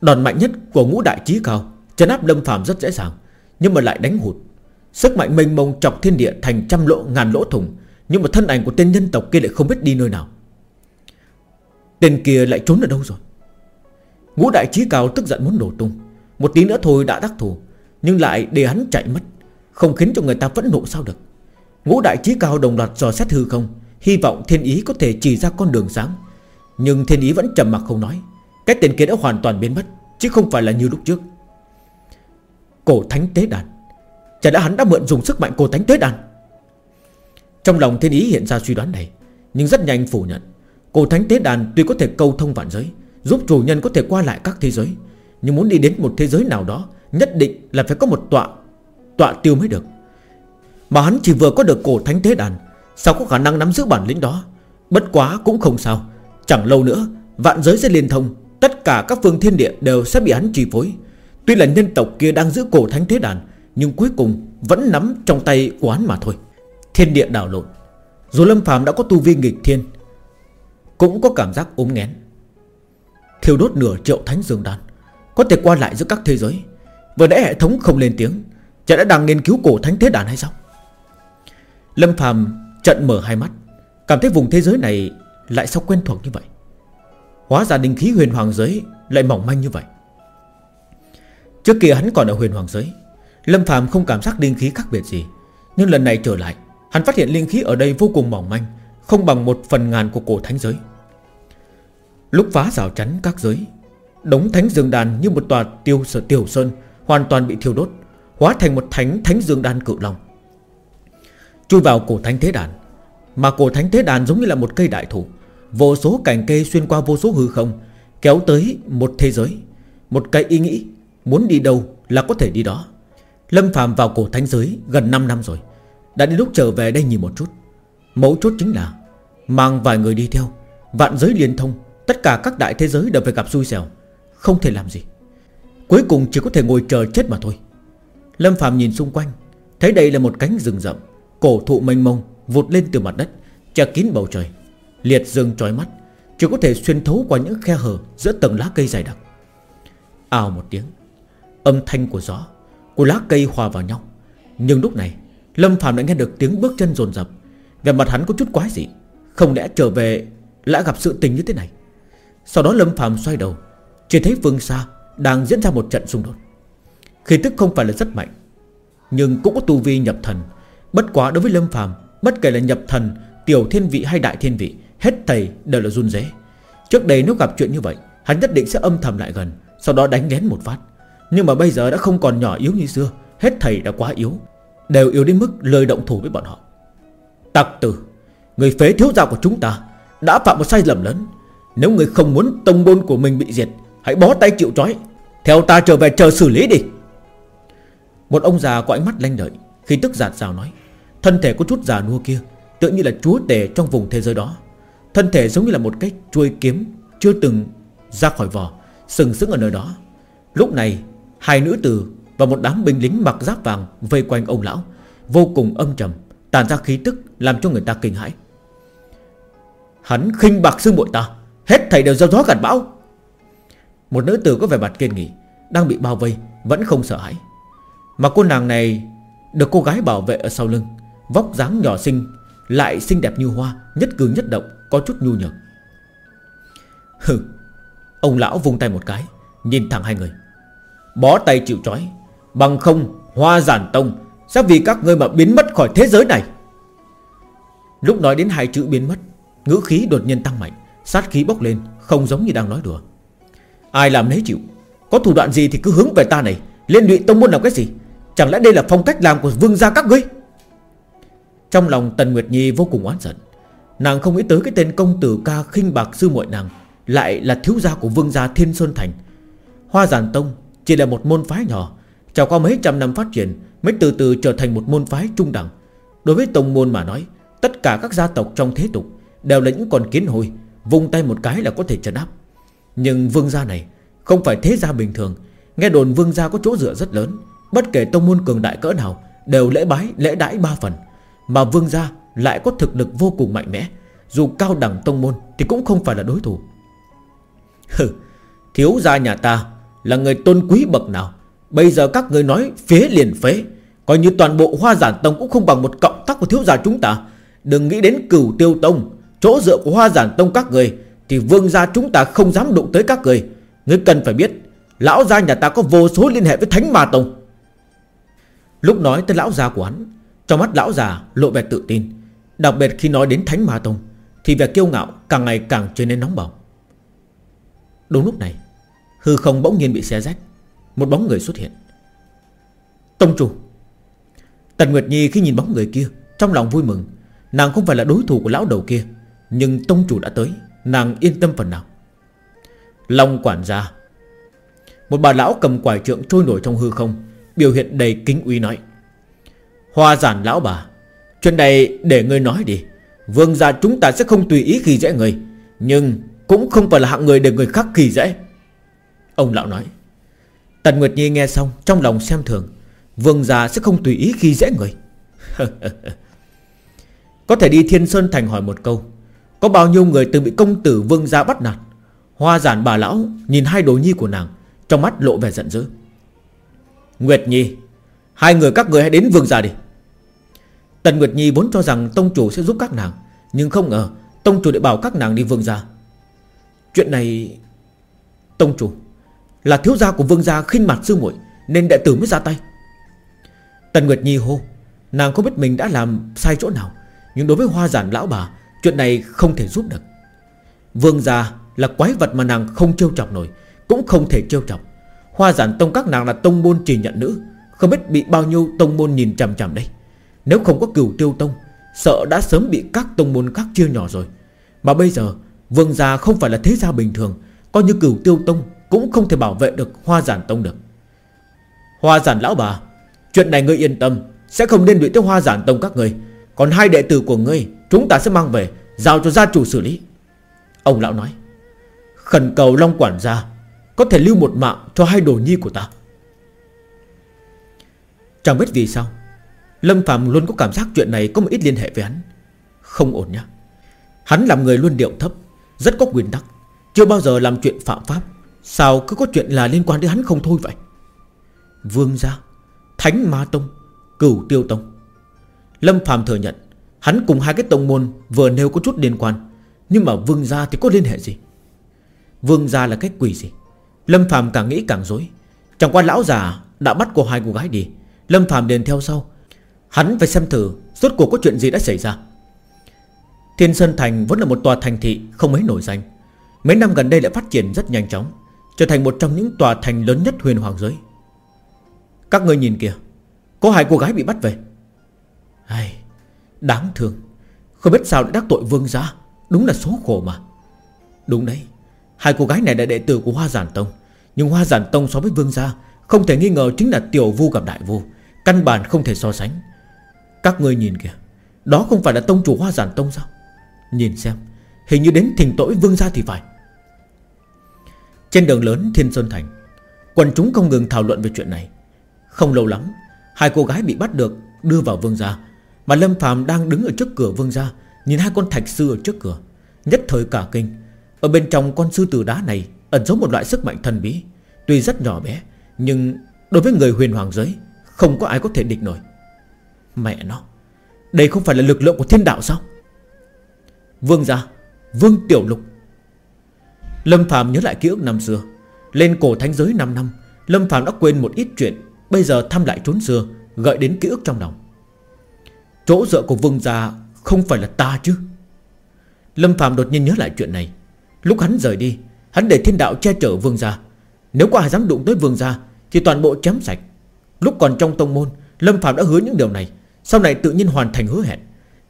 Đòn mạnh nhất của ngũ đại trí cao, chấn áp Lâm phàm rất dễ dàng, Nhưng mà lại đánh hụt. Sức mạnh mênh mông chọc thiên địa thành trăm lỗ, ngàn lỗ thủng, Nhưng mà thân ảnh của tên nhân tộc kia lại không biết đi nơi nào. Tên kia lại trốn ở đâu rồi? Ngũ đại trí cao tức giận muốn đổ tung. Một tí nữa thôi đã đắc thủ Nhưng lại để hắn chạy mất, Không khiến cho người ta vẫn nộ sao được. Ngũ đại trí cao đồng loạt dò xét hư không Hy vọng thiên ý có thể chỉ ra con đường sáng Nhưng thiên ý vẫn trầm mặc không nói. Cái tên kia đã hoàn toàn biến mất, Chứ không phải là như lúc trước. Cổ thánh tế đàn. Chả đã hắn đã mượn dùng sức mạnh cổ thánh tế đàn? Trong lòng thiên ý hiện ra suy đoán này, Nhưng rất nhanh phủ nhận. Cổ thánh tế đàn tuy có thể câu thông vạn giới, Giúp chủ nhân có thể qua lại các thế giới, Nhưng muốn đi đến một thế giới nào đó, Nhất định là phải có một tọa Tọa tiêu mới được. Mà hắn chỉ vừa có được cổ thánh tế đàn Sao có khả năng nắm giữ bản lĩnh đó? Bất quá cũng không sao. Chẳng lâu nữa, Vạn giới sẽ liên thông. Tất cả các phương thiên địa đều sẽ bị hắn chi phối. Tuy là nhân tộc kia đang giữ cổ thánh thế đàn, Nhưng cuối cùng vẫn nắm trong tay của hắn mà thôi. Thiên địa đảo lộn. Dù Lâm phàm đã có tu vi nghịch thiên, Cũng có cảm giác ốm nghén. Thiêu đốt nửa triệu thánh dương đàn Có thể qua lại giữa các thế giới. Vừa nãy hệ thống không lên tiếng, Chả đã đang nghiên cứu cổ thánh thế đàn hay sao? Lâm phàm trận mở hai mắt. Cảm thấy vùng thế giới này Lại sao quen thuộc như vậy? Hóa ra đình khí huyền hoàng giới Lại mỏng manh như vậy. Trước kia hắn còn ở huyền hoàng giới. Lâm phàm không cảm giác linh khí khác biệt gì. Nhưng lần này trở lại, Hắn phát hiện linh khí ở đây vô cùng mỏng manh, Không bằng một phần ngàn của cổ thánh giới. Lúc phá rào chắn các giới, Đống thánh dương đàn như một tòa tiêu sở tiểu sơn Hoàn toàn bị thiêu đốt, Hóa thành một thánh thánh dương đàn cự long. Chui vào cổ thánh thế đàn. Mà cổ thánh thế đàn giống như là một cây đại thụ, Vô số cành cây xuyên qua vô số hư không, Kéo tới một thế giới. Một cái ý nghĩ Muốn đi đâu là có thể đi đó. Lâm Phạm vào cổ thánh giới gần 5 năm rồi, Đã đến lúc trở về đây nhìn một chút. Mấu chốt chính là Mang vài người đi theo, Vạn giới liên thông, Tất cả các đại thế giới đều phải gặp xui xẻo, Không thể làm gì. Cuối cùng chỉ có thể ngồi chờ chết mà thôi. Lâm Phạm nhìn xung quanh, Thấy đây là một cánh rừng rậm Cổ thụ mênh mông, vụt lên từ mặt đất, Che kín bầu trời. Liệt dương trói mắt, Chỉ có thể xuyên thấu qua những khe hở Giữa tầng lá cây dày đặc. Ào một tiếng, Âm thanh của gió, Của lá cây hòa vào nhau. Nhưng lúc này, Lâm Phạm đã nghe được tiếng bước chân rồn rập Về mặt hắn có chút quái dị, Không lẽ trở về lại gặp sự tình như thế này? Sau đó Lâm Phạm xoay đầu, Chỉ thấy phương xa Đang diễn ra một trận xung đột. Khí tức không phải là rất mạnh, Nhưng cũng có tu vi nhập thần Bất quá đối với Lâm Phàm Bất kể là nhập thần, tiểu thiên vị hay đại thiên vị Hết thầy đều là run rế. Trước đây nếu gặp chuyện như vậy Hắn nhất định sẽ âm thầm lại gần Sau đó đánh ghén một phát. Nhưng mà bây giờ đã không còn nhỏ yếu như xưa Hết thầy đã quá yếu Đều yếu đến mức lời động thủ với bọn họ. Tặc tử Người phế thiếu gia của chúng ta Đã phạm một sai lầm lớn. Nếu người không muốn tông môn của mình bị diệt Hãy bó tay chịu trói. Theo ta trở về chờ xử lý đi. Một ông già có ánh mắt lanh đợi Khi tức giạt rào nói Thân thể có chút già nua kia Tự như là chúa tể trong vùng thế giới đó. Thân thể giống như là một cái chuôi kiếm Chưa từng ra khỏi vỏ, Sừng sững ở nơi đó. Lúc này, hai nữ tử và một đám binh lính mặc giáp vàng Vây quanh ông lão, Vô cùng âm trầm Tàn ra khí tức làm cho người ta kinh hãi. Hắn khinh bạc sư muội ta, Hết thầy đều do gió gặt bão. Một nữ tử có vẻ mặt kiên nghị, Đang bị bao vây, Vẫn không sợ hãi. Mà cô nàng này Được cô gái bảo vệ ở sau lưng Vóc dáng nhỏ xinh, Lại xinh đẹp như hoa, Nhất cử nhất động, Có chút nhu nhược. Hừ, Ông lão vung tay một cái, Nhìn thẳng hai người. Bó tay chịu trói, Bằng không, Hoa giản tông, Sẽ vì các ngươi mà biến mất khỏi thế giới này. Lúc nói đến hai chữ biến mất, Ngữ khí đột nhiên tăng mạnh, Sát khí bốc lên, Không giống như đang nói đùa. Ai làm nấy chịu, Có thủ đoạn gì thì cứ hướng về ta này, Liên lụy tông môn làm cái gì? Chẳng lẽ đây là phong cách làm của vương gia các ngươi? Trong lòng Tần Nguyệt Nhi vô cùng oán giận. Nàng không nghĩ tới cái tên công tử ca khinh bạc sư muội nàng Lại là thiếu gia của vương gia Thiên Sơn Thành. Hoa Giản Tông Chỉ là một môn phái nhỏ, Trải qua mấy trăm năm phát triển Mới từ từ trở thành một môn phái trung đẳng. Đối với tông môn mà nói, Tất cả các gia tộc trong thế tục Đều là những con kiến hồi vùng tay một cái là có thể trấn áp. Nhưng vương gia này Không phải thế gia bình thường. Nghe đồn vương gia có chỗ dựa rất lớn, Bất kể tông môn cường đại cỡ nào Đều lễ bái, lễ đãi ba phần. Mà vương gia lại có thực lực vô cùng mạnh mẽ. Dù cao đẳng tông môn Thì cũng không phải là đối thủ. Hừ, Thiếu gia nhà ta Là người tôn quý bậc nào? Bây giờ các người nói phế liền phế. Coi như toàn bộ hoa giản tông cũng không bằng một cộng tắc của thiếu gia chúng ta. Đừng nghĩ đến cửu tiêu tông, Chỗ dựa của hoa giản tông các người Thì vương gia chúng ta không dám đụng tới các người người cần phải biết, Lão gia nhà ta có vô số liên hệ với thánh ma tông. Lúc nói tới lão gia của hắn trong mắt lão già lộ vẻ tự tin. Đặc biệt khi nói đến thánh ma tông, Thì vẻ kiêu ngạo càng ngày càng trở nên nóng bỏng. Đúng lúc này, Hư không bỗng nhiên bị xé rách, Một bóng người xuất hiện. Tông chủ. Tần Nguyệt Nhi khi nhìn bóng người kia, Trong lòng vui mừng. Nàng không phải là đối thủ của lão đầu kia, Nhưng tông chủ đã tới, Nàng yên tâm phần nào. Long quản gia. Một bà lão cầm quải trượng trôi nổi trong hư không, Biểu hiện đầy kính uy nói. Hoa giản lão bà, Chuyện này để ngươi nói đi. Vương gia chúng ta sẽ không tùy ý khi dễ người, Nhưng cũng không phải là hạng người để người khác khi dễ. Ông lão nói, Tần Nguyệt Nhi nghe xong Trong lòng xem thường, Vương gia sẽ không tùy ý khi dễ người. Có thể đi Thiên Sơn Thành hỏi một câu, Có bao nhiêu người từng bị công tử vương gia bắt nạt? Hoa giản bà lão Nhìn hai đồ nhi của nàng, Trong mắt lộ vẻ giận dữ. Nguyệt Nhi, Hai người các người hãy đến vương gia đi. Tần Nguyệt Nhi vốn cho rằng Tông chủ sẽ giúp các nàng, Nhưng không ngờ Tông chủ lại bảo các nàng đi vương gia. Chuyện này, Tông chủ, Là thiếu gia của vương gia khinh mặt sư muội, Nên đệ tử mới ra tay. Tần Nguyệt Nhi hô, Nàng không biết mình đã làm sai chỗ nào, Nhưng đối với hoa giản lão bà, Chuyện này không thể giúp được. Vương gia là quái vật mà nàng không trêu chọc nổi, Cũng không thể trêu chọc. Hoa giản tông các nàng là tông môn chỉ nhận nữ, Không biết bị bao nhiêu tông môn nhìn chằm chằm đây. Nếu không có cửu tiêu tông, Sợ đã sớm bị các tông môn khác chia nhỏ rồi. Mà bây giờ, Vương gia không phải là thế gia bình thường, Coi như cửu tiêu tông Cũng không thể bảo vệ được hoa giản tông được. Hoa giản lão bà, Chuyện này ngươi yên tâm, Sẽ không nên lụy tới hoa giản tông các người Còn hai đệ tử của ngươi, Chúng ta sẽ mang về, Giao cho gia chủ xử lý. Ông lão nói, Khẩn cầu Long quản gia Có thể lưu một mạng cho hai đồ nhi của ta. Chẳng biết vì sao Lâm Phạm luôn có cảm giác chuyện này có một ít liên hệ với hắn. Không ổn nhá. Hắn làm người luôn điệu thấp, Rất có quyền tắc Chưa bao giờ làm chuyện phạm pháp. Sao cứ có chuyện là liên quan đến hắn không thôi vậy? Vương gia, Thánh Ma Tông, Cửu Tiêu Tông. Lâm Phạm thừa nhận, Hắn cùng hai cái tông môn vừa nêu có chút liên quan, Nhưng mà Vương Gia thì có liên hệ gì? Vương Gia là cái quỷ gì? Lâm Phạm càng nghĩ càng dối Chẳng qua lão già đã bắt cô hai cô gái đi, Lâm Phạm liền theo sau Hắn phải xem thử Rốt cuộc có chuyện gì đã xảy ra. Thiên Sơn Thành vẫn là một tòa thành thị Không mấy nổi danh. Mấy năm gần đây lại phát triển rất nhanh chóng Trở thành một trong những tòa thành lớn nhất huyền hoàng giới. Các người nhìn kìa Có hai cô gái bị bắt về. Ai, Đáng thương. Không biết sao lại đắc tội vương gia Đúng là số khổ mà. Đúng đấy Hai cô gái này là đệ tử của Hoa Giản Tông. Nhưng Hoa Giản Tông so với vương gia Không thể nghi ngờ chính là tiểu vu gặp đại vu Căn bản không thể so sánh. Các người nhìn kìa, Đó không phải là tông chủ Hoa Giản Tông sao? Nhìn xem, Hình như đến thỉnh tội vương gia thì phải. Trên đường lớn Thiên Sơn Thành, Quần chúng không ngừng thảo luận về chuyện này. Không lâu lắm, Hai cô gái bị bắt được đưa vào vương gia, Mà Lâm Phạm đang đứng ở trước cửa vương gia, Nhìn hai con thạch sư ở trước cửa. Nhất thời cả kinh, Ở bên trong con sư tử đá này Ẩn giấu một loại sức mạnh thần bí, Tuy rất nhỏ bé, Nhưng đối với người huyền hoàng giới, Không có ai có thể địch nổi. Mẹ nó, Đây không phải là lực lượng của thiên đạo sao? Vương gia, Vương Tiểu Lục. Lâm Phạm nhớ lại ký ức năm xưa, Lên cổ thánh giới 5 năm, Lâm Phạm đã quên một ít chuyện, Bây giờ thăm lại trốn xưa, Gợi đến ký ức trong lòng. Chỗ dựa của vương gia Không phải là ta chứ? Lâm Phạm đột nhiên nhớ lại chuyện này. Lúc hắn rời đi, Hắn để thiên đạo che chở vương gia. Nếu có ai dám đụng tới vương gia, Thì toàn bộ chém sạch. Lúc còn trong tông môn, Lâm Phạm đã hứa những điều này. Sau này tự nhiên hoàn thành hứa hẹn.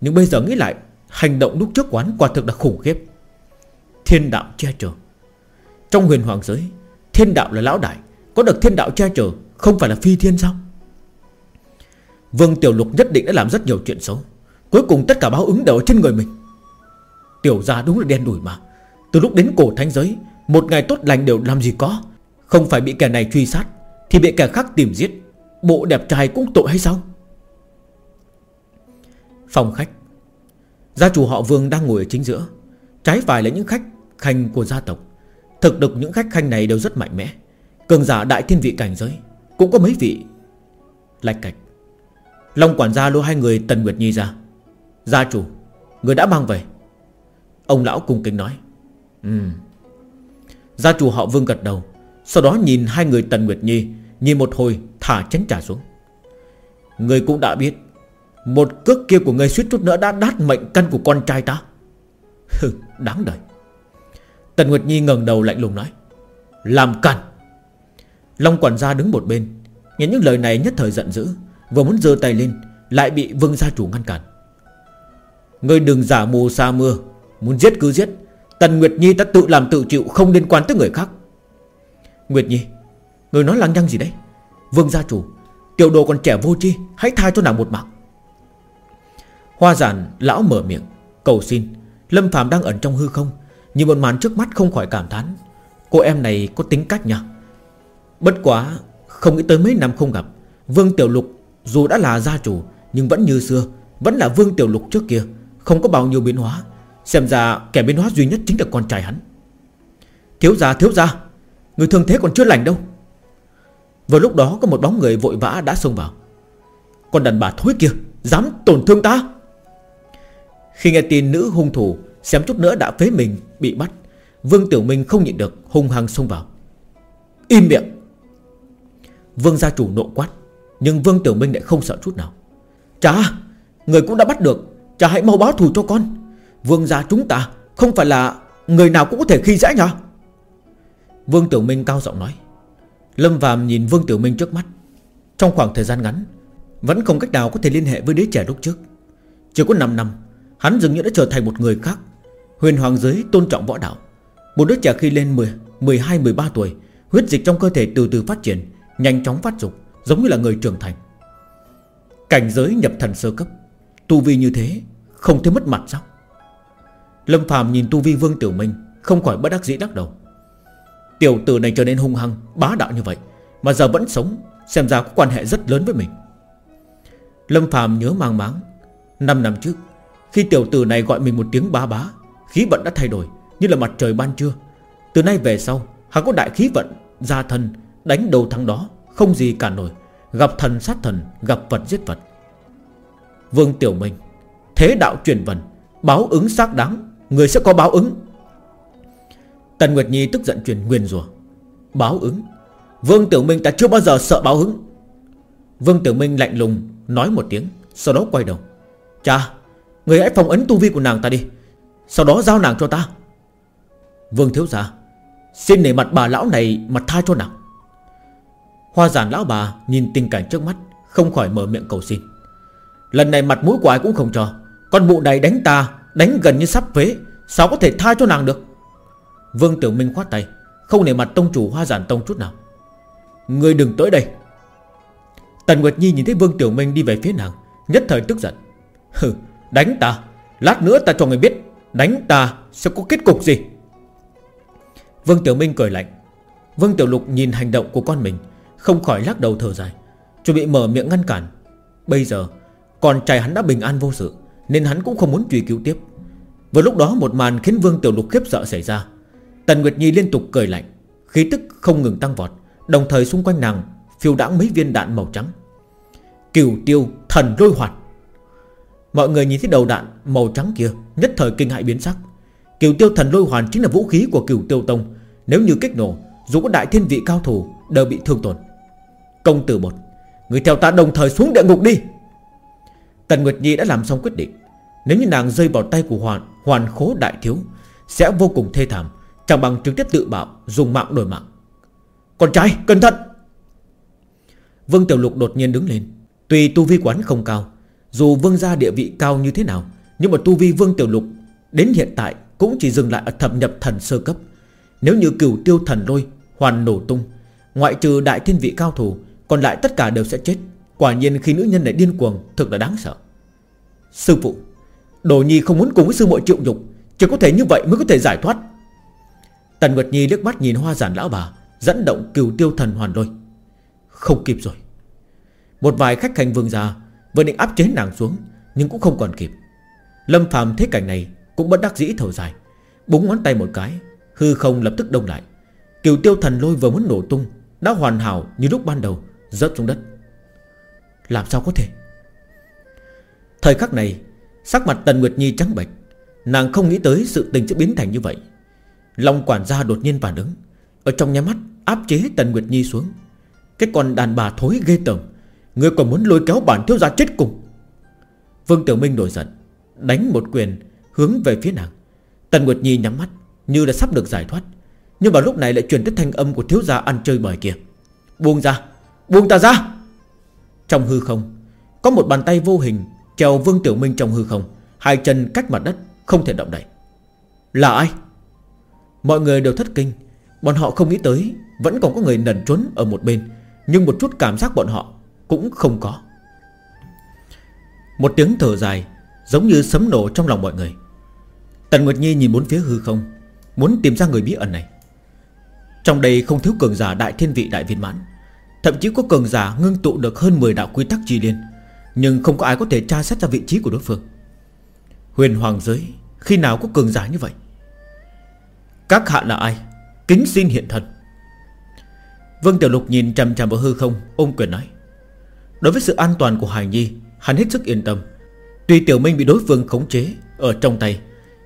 Nhưng bây giờ nghĩ lại, Hành động lúc trước quán quả thực là khủng khiếp. Thiên đạo che chở. Trong huyền hoàng giới, Thiên đạo là lão đại. Có được thiên đạo che chở, Không phải là phi thiên sao? Vương Tiểu Lục nhất định đã làm rất nhiều chuyện xấu. Cuối cùng tất cả báo ứng đều ở trên người mình. Tiểu gia đúng là đen đủi mà. Từ lúc đến cổ thánh giới, Một ngày tốt lành đều làm gì có. Không phải bị kẻ này truy sát, Thì bị kẻ khác tìm giết. Bộ đẹp trai cũng tội hay sao? Phòng khách. Gia chủ họ Vương đang ngồi ở chính giữa. Trái phải là những khách khanh của gia tộc. Thực lực những khách khanh này đều rất mạnh mẽ. Cường giả đại thiên vị cảnh giới, Cũng có mấy vị Lạch cạch. Long quản gia lôi hai người Tần Nguyệt Nhi ra. Gia chủ, Người đã mang về. Ông lão cung kính nói. Ừ Gia chủ họ Vương gật đầu, Sau đó nhìn hai người Tần Nguyệt Nhi, Nhìn một hồi thả chén trà xuống. Người cũng đã biết một cước kia của người suýt chút nữa đã đát mệnh căn của con trai ta. Hừ, đáng đời. Tần Nguyệt Nhi ngẩng đầu lạnh lùng nói Làm cản Long quản gia đứng một bên Nghe những lời này nhất thời giận dữ Vừa muốn giơ tay lên Lại bị vương gia chủ ngăn cản. Ngươi đừng giả mù xa mưa Muốn giết cứ giết Tần Nguyệt Nhi ta tự làm tự chịu Không liên quan tới người khác. Nguyệt Nhi Người nói lăng nhăng gì đấy? Vương gia chủ Tiểu đồ còn trẻ vô chi Hãy tha cho nàng một mạng. Hoa giản lão mở miệng, Cầu xin, Lâm Phạm đang ẩn trong hư không? Nhìn một màn trước mắt không khỏi cảm thán, Cô em này có tính cách nhỉ? Bất quá, Không nghĩ tới mấy năm không gặp, Vương Tiểu Lục dù đã là gia chủ Nhưng vẫn như xưa, Vẫn là Vương Tiểu Lục trước kia, Không có bao nhiêu biến hóa. Xem ra kẻ biến hóa duy nhất chính là con trai hắn. Thiếu gia thiếu gia, Người thương thế còn chưa lành đâu. Vào lúc đó có một bóng người vội vã đã xông vào. Con đàn bà thối kia, Dám tổn thương ta? Khi nghe tin nữ hung thủ xém chút nữa đã phế mình, bị bắt, Vương Tiểu Minh không nhịn được hung hăng xông vào. Im miệng. Vương gia chủ nộ quát, Nhưng Vương Tiểu Minh lại không sợ chút nào. Cha Người cũng đã bắt được Cha hãy mau báo thù cho con. Vương gia chúng ta Không phải là Người nào cũng có thể khi dễ nhở? Vương Tiểu Minh cao giọng nói. Lâm Vàm nhìn Vương Tiểu Minh trước mắt. Trong khoảng thời gian ngắn, Vẫn không cách nào có thể liên hệ với đứa trẻ lúc trước. Chỉ có 5 năm Hắn dường như đã trở thành một người khác. Huyền hoàng giới tôn trọng võ đạo. Một đứa trẻ khi lên 10, 12-13 tuổi Huyết dịch trong cơ thể từ từ phát triển Nhanh chóng phát dục Giống như là người trưởng thành. Cảnh giới nhập thần sơ cấp. Tu vi như thế Không thể mất mặt sao? Lâm phàm nhìn tu vi Vương Tiểu Minh Không khỏi bất đắc dĩ đắc đầu. Tiểu tử này trở nên hung hăng Bá đạo như vậy Mà giờ vẫn sống Xem ra có quan hệ rất lớn với mình. Lâm phàm nhớ mang máng 5 năm trước khi tiểu tử này gọi mình một tiếng bá bá, Khí vận đã thay đổi, Như là mặt trời ban trưa. Từ nay về sau, Hắn có đại khí vận, Gia thân, Đánh đầu thằng đó, Không gì cả nổi, Gặp thần sát thần, Gặp vật giết vật. Vương Tiểu Minh, Thế đạo truyền vần Báo ứng xác đáng, Người sẽ có báo ứng. Tần Nguyệt Nhi tức giận truyền nguyên rùa Báo ứng. Vương Tiểu Minh ta chưa bao giờ sợ báo ứng. Vương Tiểu Minh lạnh lùng, Nói một tiếng, Sau đó quay đầu. Cha Người hãy phòng ấn tu vi của nàng ta đi. Sau đó giao nàng cho ta. Vương Thiếu Gia, Xin nể mặt bà lão này mà tha cho nàng. Hoa giản lão bà Nhìn tình cảnh trước mắt, Không khỏi mở miệng cầu xin. Lần này mặt mũi của ai cũng không cho. Con mụ này đánh ta, Đánh gần như sắp phế. Sao có thể tha cho nàng được? Vương Tiểu Minh khoát tay, Không nể mặt tông chủ hoa giản tông chút nào. Người đừng tới đây. Tần Nguyệt Nhi nhìn thấy Vương Tiểu Minh đi về phía nàng, Nhất thời tức giận. Hừ đánh ta. Lát nữa ta cho người biết, Đánh ta sẽ có kết cục gì? Vương Tiểu Minh cười lạnh. Vương Tiểu Lục nhìn hành động của con mình, Không khỏi lắc đầu thở dài. Chuẩn bị mở miệng ngăn cản. Bây giờ còn trai hắn đã bình an vô sự, Nên hắn cũng không muốn truy cứu tiếp. Vừa lúc đó một màn khiến Vương Tiểu Lục khiếp sợ xảy ra. Tần Nguyệt Nhi liên tục cười lạnh, Khí tức không ngừng tăng vọt, Đồng thời xung quanh nàng Phiêu đãng mấy viên đạn màu trắng. Cửu tiêu thần lôi hoạt. Mọi người nhìn thấy đầu đạn màu trắng kia, Nhất thời kinh hại biến sắc. Cửu tiêu thần lôi hoàn chính là vũ khí của cửu tiêu tông. Nếu như kích nổ, Dù có đại thiên vị cao thủ, đều bị thương tổn. Công tử một Người theo ta đồng thời xuống địa ngục đi. Tần Nguyệt Nhi đã làm xong quyết định. Nếu như nàng rơi vào tay của hoàn Hoàn khố đại thiếu, Sẽ vô cùng thê thảm, Chẳng bằng trực tiếp tự bạo, Dùng mạng đổi mạng. Con trai, cẩn thận! Vương Tiểu Lục đột nhiên đứng lên. Tuy tu vi quán không cao dù vương gia địa vị cao như thế nào, Nhưng mà tu vi vương Tiểu Lục Đến hiện tại cũng chỉ dừng lại ở thập nhập thần sơ cấp. Nếu như cửu tiêu thần lôi, Hoàn nổ tung, Ngoại trừ đại thiên vị cao thủ, Còn lại tất cả đều sẽ chết. Quả nhiên khi nữ nhân này điên cuồng, Thực là đáng sợ. Sư phụ, Đồ nhi không muốn cùng với sư muội chịu nhục, Chỉ có thể như vậy mới có thể giải thoát. Tần Nguyệt Nhi liếc mắt nhìn hoa giản lão bà, Dẫn động cửu tiêu thần hoàn lôi. Không kịp rồi. Một vài khách hành vương gia Vừa định áp chế nàng xuống, Nhưng cũng không còn kịp. Lâm phàm thấy cảnh này Cũng bất đắc dĩ thở dài, Búng ngón tay một cái, Hư không lập tức đông lại. Kiều tiêu thần lôi vừa muốn nổ tung, Đã hoàn hảo như lúc ban đầu, Rớt xuống đất. Làm sao có thể? Thời khắc này, Sắc mặt Tần Nguyệt Nhi trắng bệch, Nàng không nghĩ tới sự tình sẽ biến thành như vậy. Long quản gia đột nhiên phản ứng, Ở trong nhà mắt áp chế Tần Nguyệt Nhi xuống. Cái con đàn bà thối ghê tởm Người còn muốn lôi kéo bản thiếu gia chết cùng. Vương Tiểu Minh nổi giận, Đánh một quyền hướng về phía nàng. Tần Nguyệt Nhi nhắm mắt, Như là sắp được giải thoát. Nhưng vào lúc này lại truyền tới thanh âm của thiếu gia ăn chơi bời kia. Buông ra, Buông ta ra! Trong hư không, Có một bàn tay vô hình Treo Vương Tiểu Minh trong hư không. Hai chân cách mặt đất, Không thể động đậy. Là ai? Mọi người đều thất kinh. Bọn họ không nghĩ tới, Vẫn còn có người nần trốn ở một bên. Nhưng một chút cảm giác bọn họ cũng không có. Một tiếng thở dài, Giống như sấm nổ trong lòng mọi người. Tần Nguyệt Nhi nhìn bốn phía hư không, Muốn tìm ra người bí ẩn này. Trong đây không thiếu cường giả đại thiên vị, đại viên mãn. Thậm chí có cường giả ngưng tụ được hơn 10 đạo quy tắc chi liên, Nhưng không có ai có thể tra xét ra vị trí của đối phương. Huyền Hoàng Giới, Khi nào có cường giả như vậy? Các hạ là ai? Kính xin hiện thân. Vương Tiểu Lục nhìn chằm chằm vào hư không, Ôm quyền nói. Đối với sự an toàn của Hải Nhi, Hắn hết sức yên tâm. Tuy Tiểu Minh bị đối phương khống chế Ở trong tay,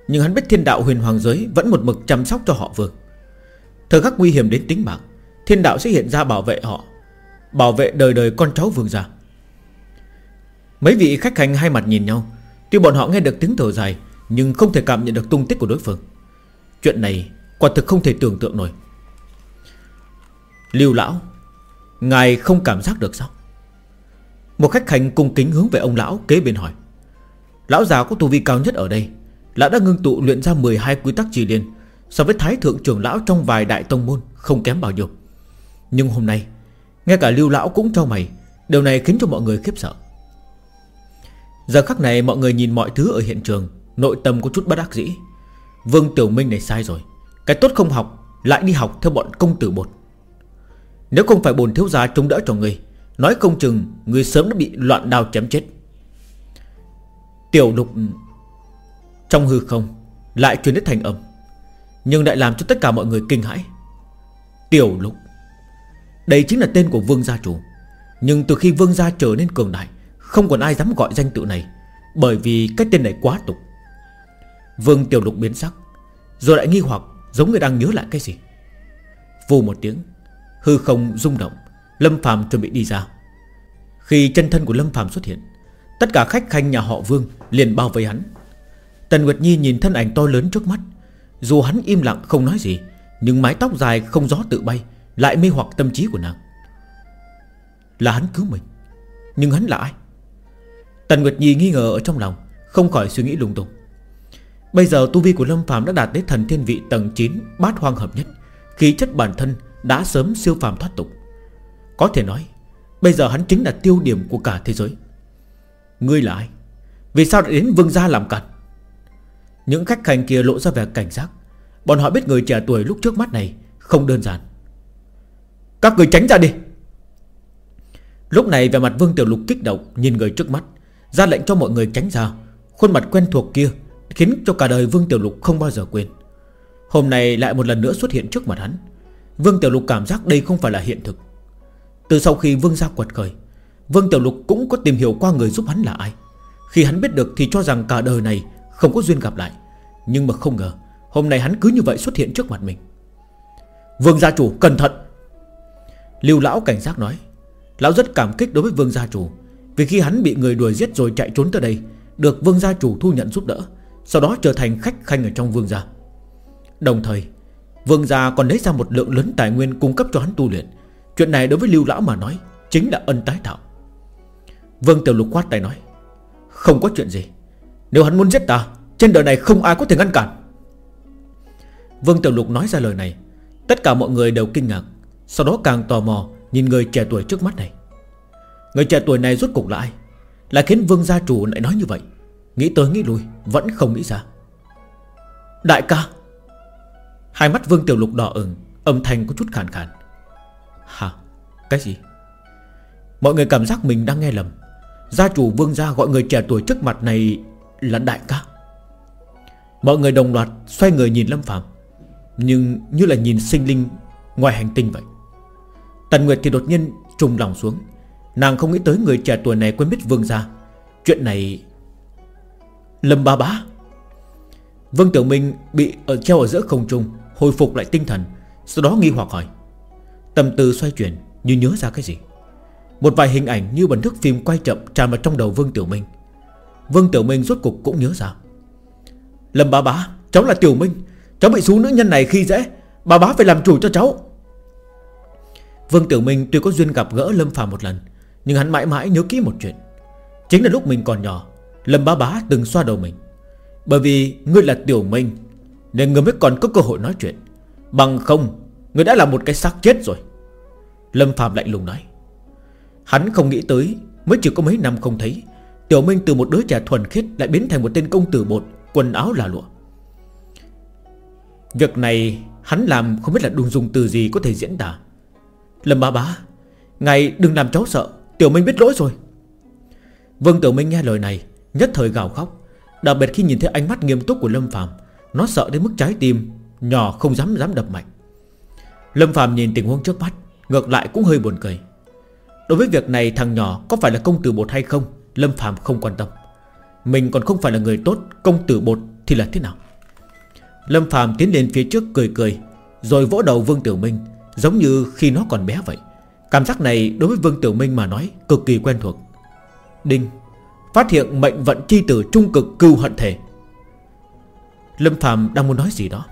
Nhưng hắn biết thiên đạo huyền hoàng giới Vẫn một mực chăm sóc cho họ Vương. Thời khắc nguy hiểm đến tính mạng, Thiên đạo sẽ hiện ra bảo vệ họ, Bảo vệ đời đời con cháu Vương gia. Mấy vị khách hành hai mặt nhìn nhau, Tuy bọn họ nghe được tiếng thở dài, Nhưng không thể cảm nhận được tung tích của đối phương. Chuyện này quả thực không thể tưởng tượng nổi. Lưu lão, Ngài không cảm giác được sao? Một khách hành cung kính hướng về ông lão kế bên hỏi. Lão già có tu vi cao nhất ở đây. Lão đã ngưng tụ luyện ra 12 quy tắc trì liên So với thái thượng trưởng lão trong vài đại tông môn, Không kém bao nhiêu. Nhưng hôm nay, Ngay cả lưu lão cũng cho mày. Điều này khiến cho mọi người khiếp sợ. Giờ khắc này mọi người nhìn mọi thứ ở hiện trường, Nội tâm có chút bất đắc dĩ. Vương Tiểu Minh này sai rồi. Cái tốt không học, Lại đi học theo bọn công tử bột. Nếu không phải bồn thiếu gia chống đỡ cho người Nói không chừng Người sớm đã bị loạn đao chém chết. Tiểu lục, Trong hư không Lại truyền đến thành âm, Nhưng lại làm cho tất cả mọi người kinh hãi. Tiểu lục, Đây chính là tên của vương gia chủ, Nhưng từ khi vương gia trở nên cường đại, Không còn ai dám gọi danh tự này, Bởi vì cái tên này quá tục. Vương Tiểu Lục biến sắc, Rồi lại nghi hoặc giống người đang nhớ lại cái gì. Vù một tiếng, Hư không rung động Lâm Phạm chuẩn bị đi ra. Khi chân thân của Lâm Phạm xuất hiện, Tất cả khách khanh nhà họ Vương liền bao vây hắn. Tần Nguyệt Nhi nhìn thân ảnh to lớn trước mắt, Dù hắn im lặng không nói gì, Nhưng mái tóc dài không gió tự bay, Lại mê hoặc tâm trí của nàng. Là hắn cứu mình, Nhưng hắn là ai? Tần Nguyệt Nhi nghi ngờ ở trong lòng, Không khỏi suy nghĩ lung tung. Bây giờ tu vi của Lâm Phạm đã đạt đến thần thiên vị tầng 9 Bát hoang hợp nhất, Khí chất bản thân đã sớm siêu phàm thoát tục. Có thể nói, Bây giờ hắn chính là tiêu điểm của cả thế giới. Ngươi là ai? Vì sao lại đến vương gia làm cản Những khách hành kia lộ ra vẻ cảnh giác. Bọn họ biết người trẻ tuổi lúc trước mắt này Không đơn giản. Các người tránh ra đi. Lúc này về mặt Vương Tiểu Lục kích động, Nhìn người trước mắt, ra lệnh cho mọi người tránh ra. Khuôn mặt quen thuộc kia Khiến cho cả đời Vương Tiểu Lục không bao giờ quên. Hôm nay lại một lần nữa xuất hiện trước mặt hắn. Vương Tiểu Lục cảm giác đây không phải là hiện thực. Từ sau khi Vương gia quật khởi, Vương Tiểu Lục cũng có tìm hiểu qua người giúp hắn là ai. Khi hắn biết được thì cho rằng cả đời này Không có duyên gặp lại. Nhưng mà không ngờ, Hôm nay hắn cứ như vậy xuất hiện trước mặt mình. Vương gia chủ, cẩn thận! Lưu lão cảnh giác nói. Lão rất cảm kích đối với vương gia chủ, vì khi hắn bị người đuổi giết rồi chạy trốn tới đây, Được vương gia chủ thu nhận giúp đỡ, Sau đó trở thành khách khanh ở trong vương gia. Đồng thời, Vương gia còn lấy ra một lượng lớn tài nguyên cung cấp cho hắn tu luyện Chuyện này đối với lưu lão mà nói Chính là ân tái tạo. Vương tiểu lục quát tay nói, Không có chuyện gì. Nếu hắn muốn giết ta, Trên đời này không ai có thể ngăn cản. Vương tiểu lục nói ra lời này, Tất cả mọi người đều kinh ngạc, Sau đó càng tò mò Nhìn người trẻ tuổi trước mắt này. Người trẻ tuổi này rốt cục là ai? Là khiến vương gia chủ lại nói như vậy? Nghĩ tới nghĩ lui, Vẫn không nghĩ ra. Đại ca! Hai mắt vương tiểu lục đỏ ửng, Âm thanh có chút khàn khàn. Hả? Cái gì? Mọi người cảm giác mình đang nghe lầm. Gia chủ vương gia gọi người trẻ tuổi trước mặt này Là đại ca. Mọi người đồng loạt xoay người nhìn Lâm Phạm Nhưng như là nhìn sinh linh Ngoài hành tinh vậy. Tần Nguyệt thì đột nhiên trùng lòng xuống. Nàng không nghĩ tới người trẻ tuổi này quen biết Vương gia. Chuyện này Lâm ba bá. Vương Tiểu Minh bị ở treo ở giữa không trung, Hồi phục lại tinh thần, Sau đó nghi hoặc hỏi. Tâm tư xoay chuyển, như nhớ ra cái gì? Một vài hình ảnh như bản thức phim quay chậm Tràn vào trong đầu Vương Tiểu Minh. Vương Tiểu Minh rốt cục cũng nhớ ra. Lâm bá bá, Cháu là Tiểu Minh. Cháu bị số nữ nhân này khi dễ. Bà bá phải làm chủ cho cháu. Vương Tiểu Minh tuy có duyên gặp gỡ Lâm Phàm một lần, nhưng hắn mãi mãi nhớ kỹ một chuyện. Chính là lúc mình còn nhỏ, Lâm bá bá từng xoa đầu mình. Bởi vì ngươi là tiểu minh, Nên ngươi mới còn có cơ hội nói chuyện. Bằng không, Ngươi đã là một cái xác chết rồi. Lâm Phạm lạnh lùng nói. Hắn không nghĩ tới, Mới chỉ có mấy năm không thấy, Tiểu Minh từ một đứa trẻ thuần khiết Lại biến thành một tên công tử bột, Quần áo là lụa. Việc này hắn làm không biết là đùng dùng từ gì có thể diễn tả. Lâm bá bá, Ngài đừng làm cháu sợ, Tiểu Minh biết lỗi rồi. Vương Tiểu Minh nghe lời này, Nhất thời gào khóc. Đặc biệt khi nhìn thấy ánh mắt nghiêm túc của Lâm Phạm, Nó sợ đến mức trái tim, Nhỏ không dám dám đập mạnh. Lâm Phạm nhìn tình huống trước mắt Ngược lại cũng hơi buồn cười. Đối với việc này, thằng nhỏ có phải là công tử bột hay không, Lâm Phạm không quan tâm. Mình còn không phải là người tốt, Công tử bột thì là thế nào? Lâm Phạm tiến lên phía trước cười cười, Rồi vỗ đầu Vương Tiểu Minh, Giống như khi nó còn bé vậy. Cảm giác này đối với Vương Tiểu Minh mà nói Cực kỳ quen thuộc. Đinh, Phát hiện mệnh vận chi tử trung cực cưu hận thể. Lâm Phạm đang muốn nói gì đó,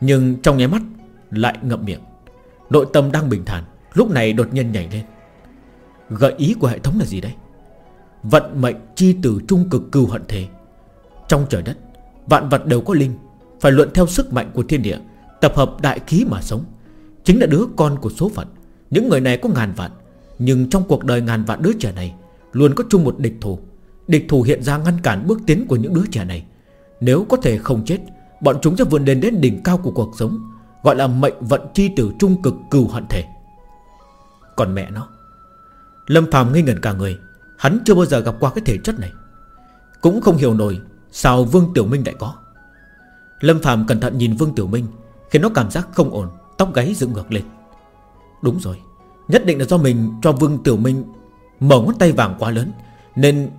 Nhưng trong nháy mắt Lại ngậm miệng. Nội tâm đang bình thản, Lúc này đột nhiên nhảy lên. Gợi ý của hệ thống là gì đấy? Vận mệnh chi từ trung cực cưu hận thế. Trong trời đất, Vạn vật đều có linh, Phải luận theo sức mạnh của thiên địa, Tập hợp đại khí mà sống. Chính là đứa con của số phận, những người này có ngàn vạn, Nhưng trong cuộc đời ngàn vạn đứa trẻ này, Luôn có chung một địch thủ Địch thủ hiện ra ngăn cản bước tiến của những đứa trẻ này. Nếu có thể không chết, Bọn chúng sẽ vươn lên đến đỉnh cao của cuộc sống. Gọi là mệnh vận chi tử trung cực cừu hận thể. Còn mẹ nó, Lâm Phàm ngây ngẩn cả người, Hắn chưa bao giờ gặp qua cái thể chất này. Cũng không hiểu nổi Sao Vương Tiểu Minh lại có. Lâm Phàm cẩn thận nhìn Vương Tiểu Minh, Khiến nó cảm giác không ổn, Tóc gáy dựng ngược lên. Đúng rồi, Nhất định là do mình cho Vương Tiểu Minh Mở ngón tay vàng quá lớn, Nên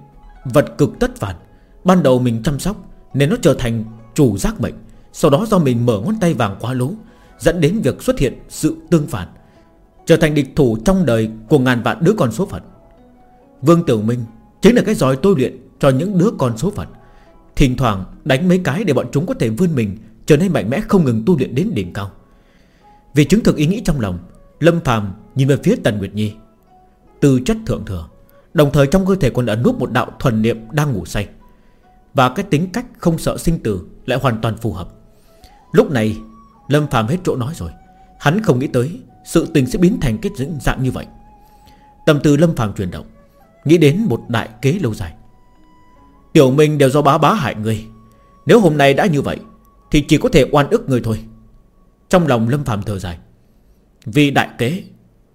Vật cực tất phản. Ban đầu mình chăm sóc, Nên nó trở thành chủ giác mệnh, Sau đó do mình mở ngón tay vàng quá lố Dẫn đến việc xuất hiện sự tương phản, Trở thành địch thủ trong đời Của ngàn vạn đứa con số phận Vương Tiểu Minh Chính là cái giỏi tôi luyện cho những đứa con số phận Thỉnh thoảng đánh mấy cái để bọn chúng có thể vươn mình Trở nên mạnh mẽ không ngừng tu luyện đến đỉnh cao. Vì chứng thực ý nghĩ trong lòng, Lâm Phàm nhìn về phía Tần Nguyệt Nhi. Tư chất thượng thừa, Đồng thời trong cơ thể còn ẩn núp một đạo thuần niệm đang ngủ say. Và cái tính cách không sợ sinh tử Lại hoàn toàn phù hợp. Lúc này Lâm Phạm hết chỗ nói rồi. Hắn không nghĩ tới Sự tình sẽ biến thành kết dạng như vậy. Tâm tư Lâm Phạm chuyển động Nghĩ đến một đại kế lâu dài. Tiểu Minh đều do bá bá hại người. Nếu hôm nay đã như vậy Thì chỉ có thể oan ức người thôi. Trong lòng Lâm Phạm thở dài. Vì đại kế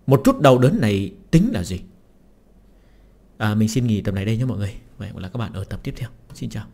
Một chút đau đớn này tính là gì? À, Mình xin nghỉ tập này đây nhé mọi người. Và là các bạn ở tập tiếp theo. Xin chào.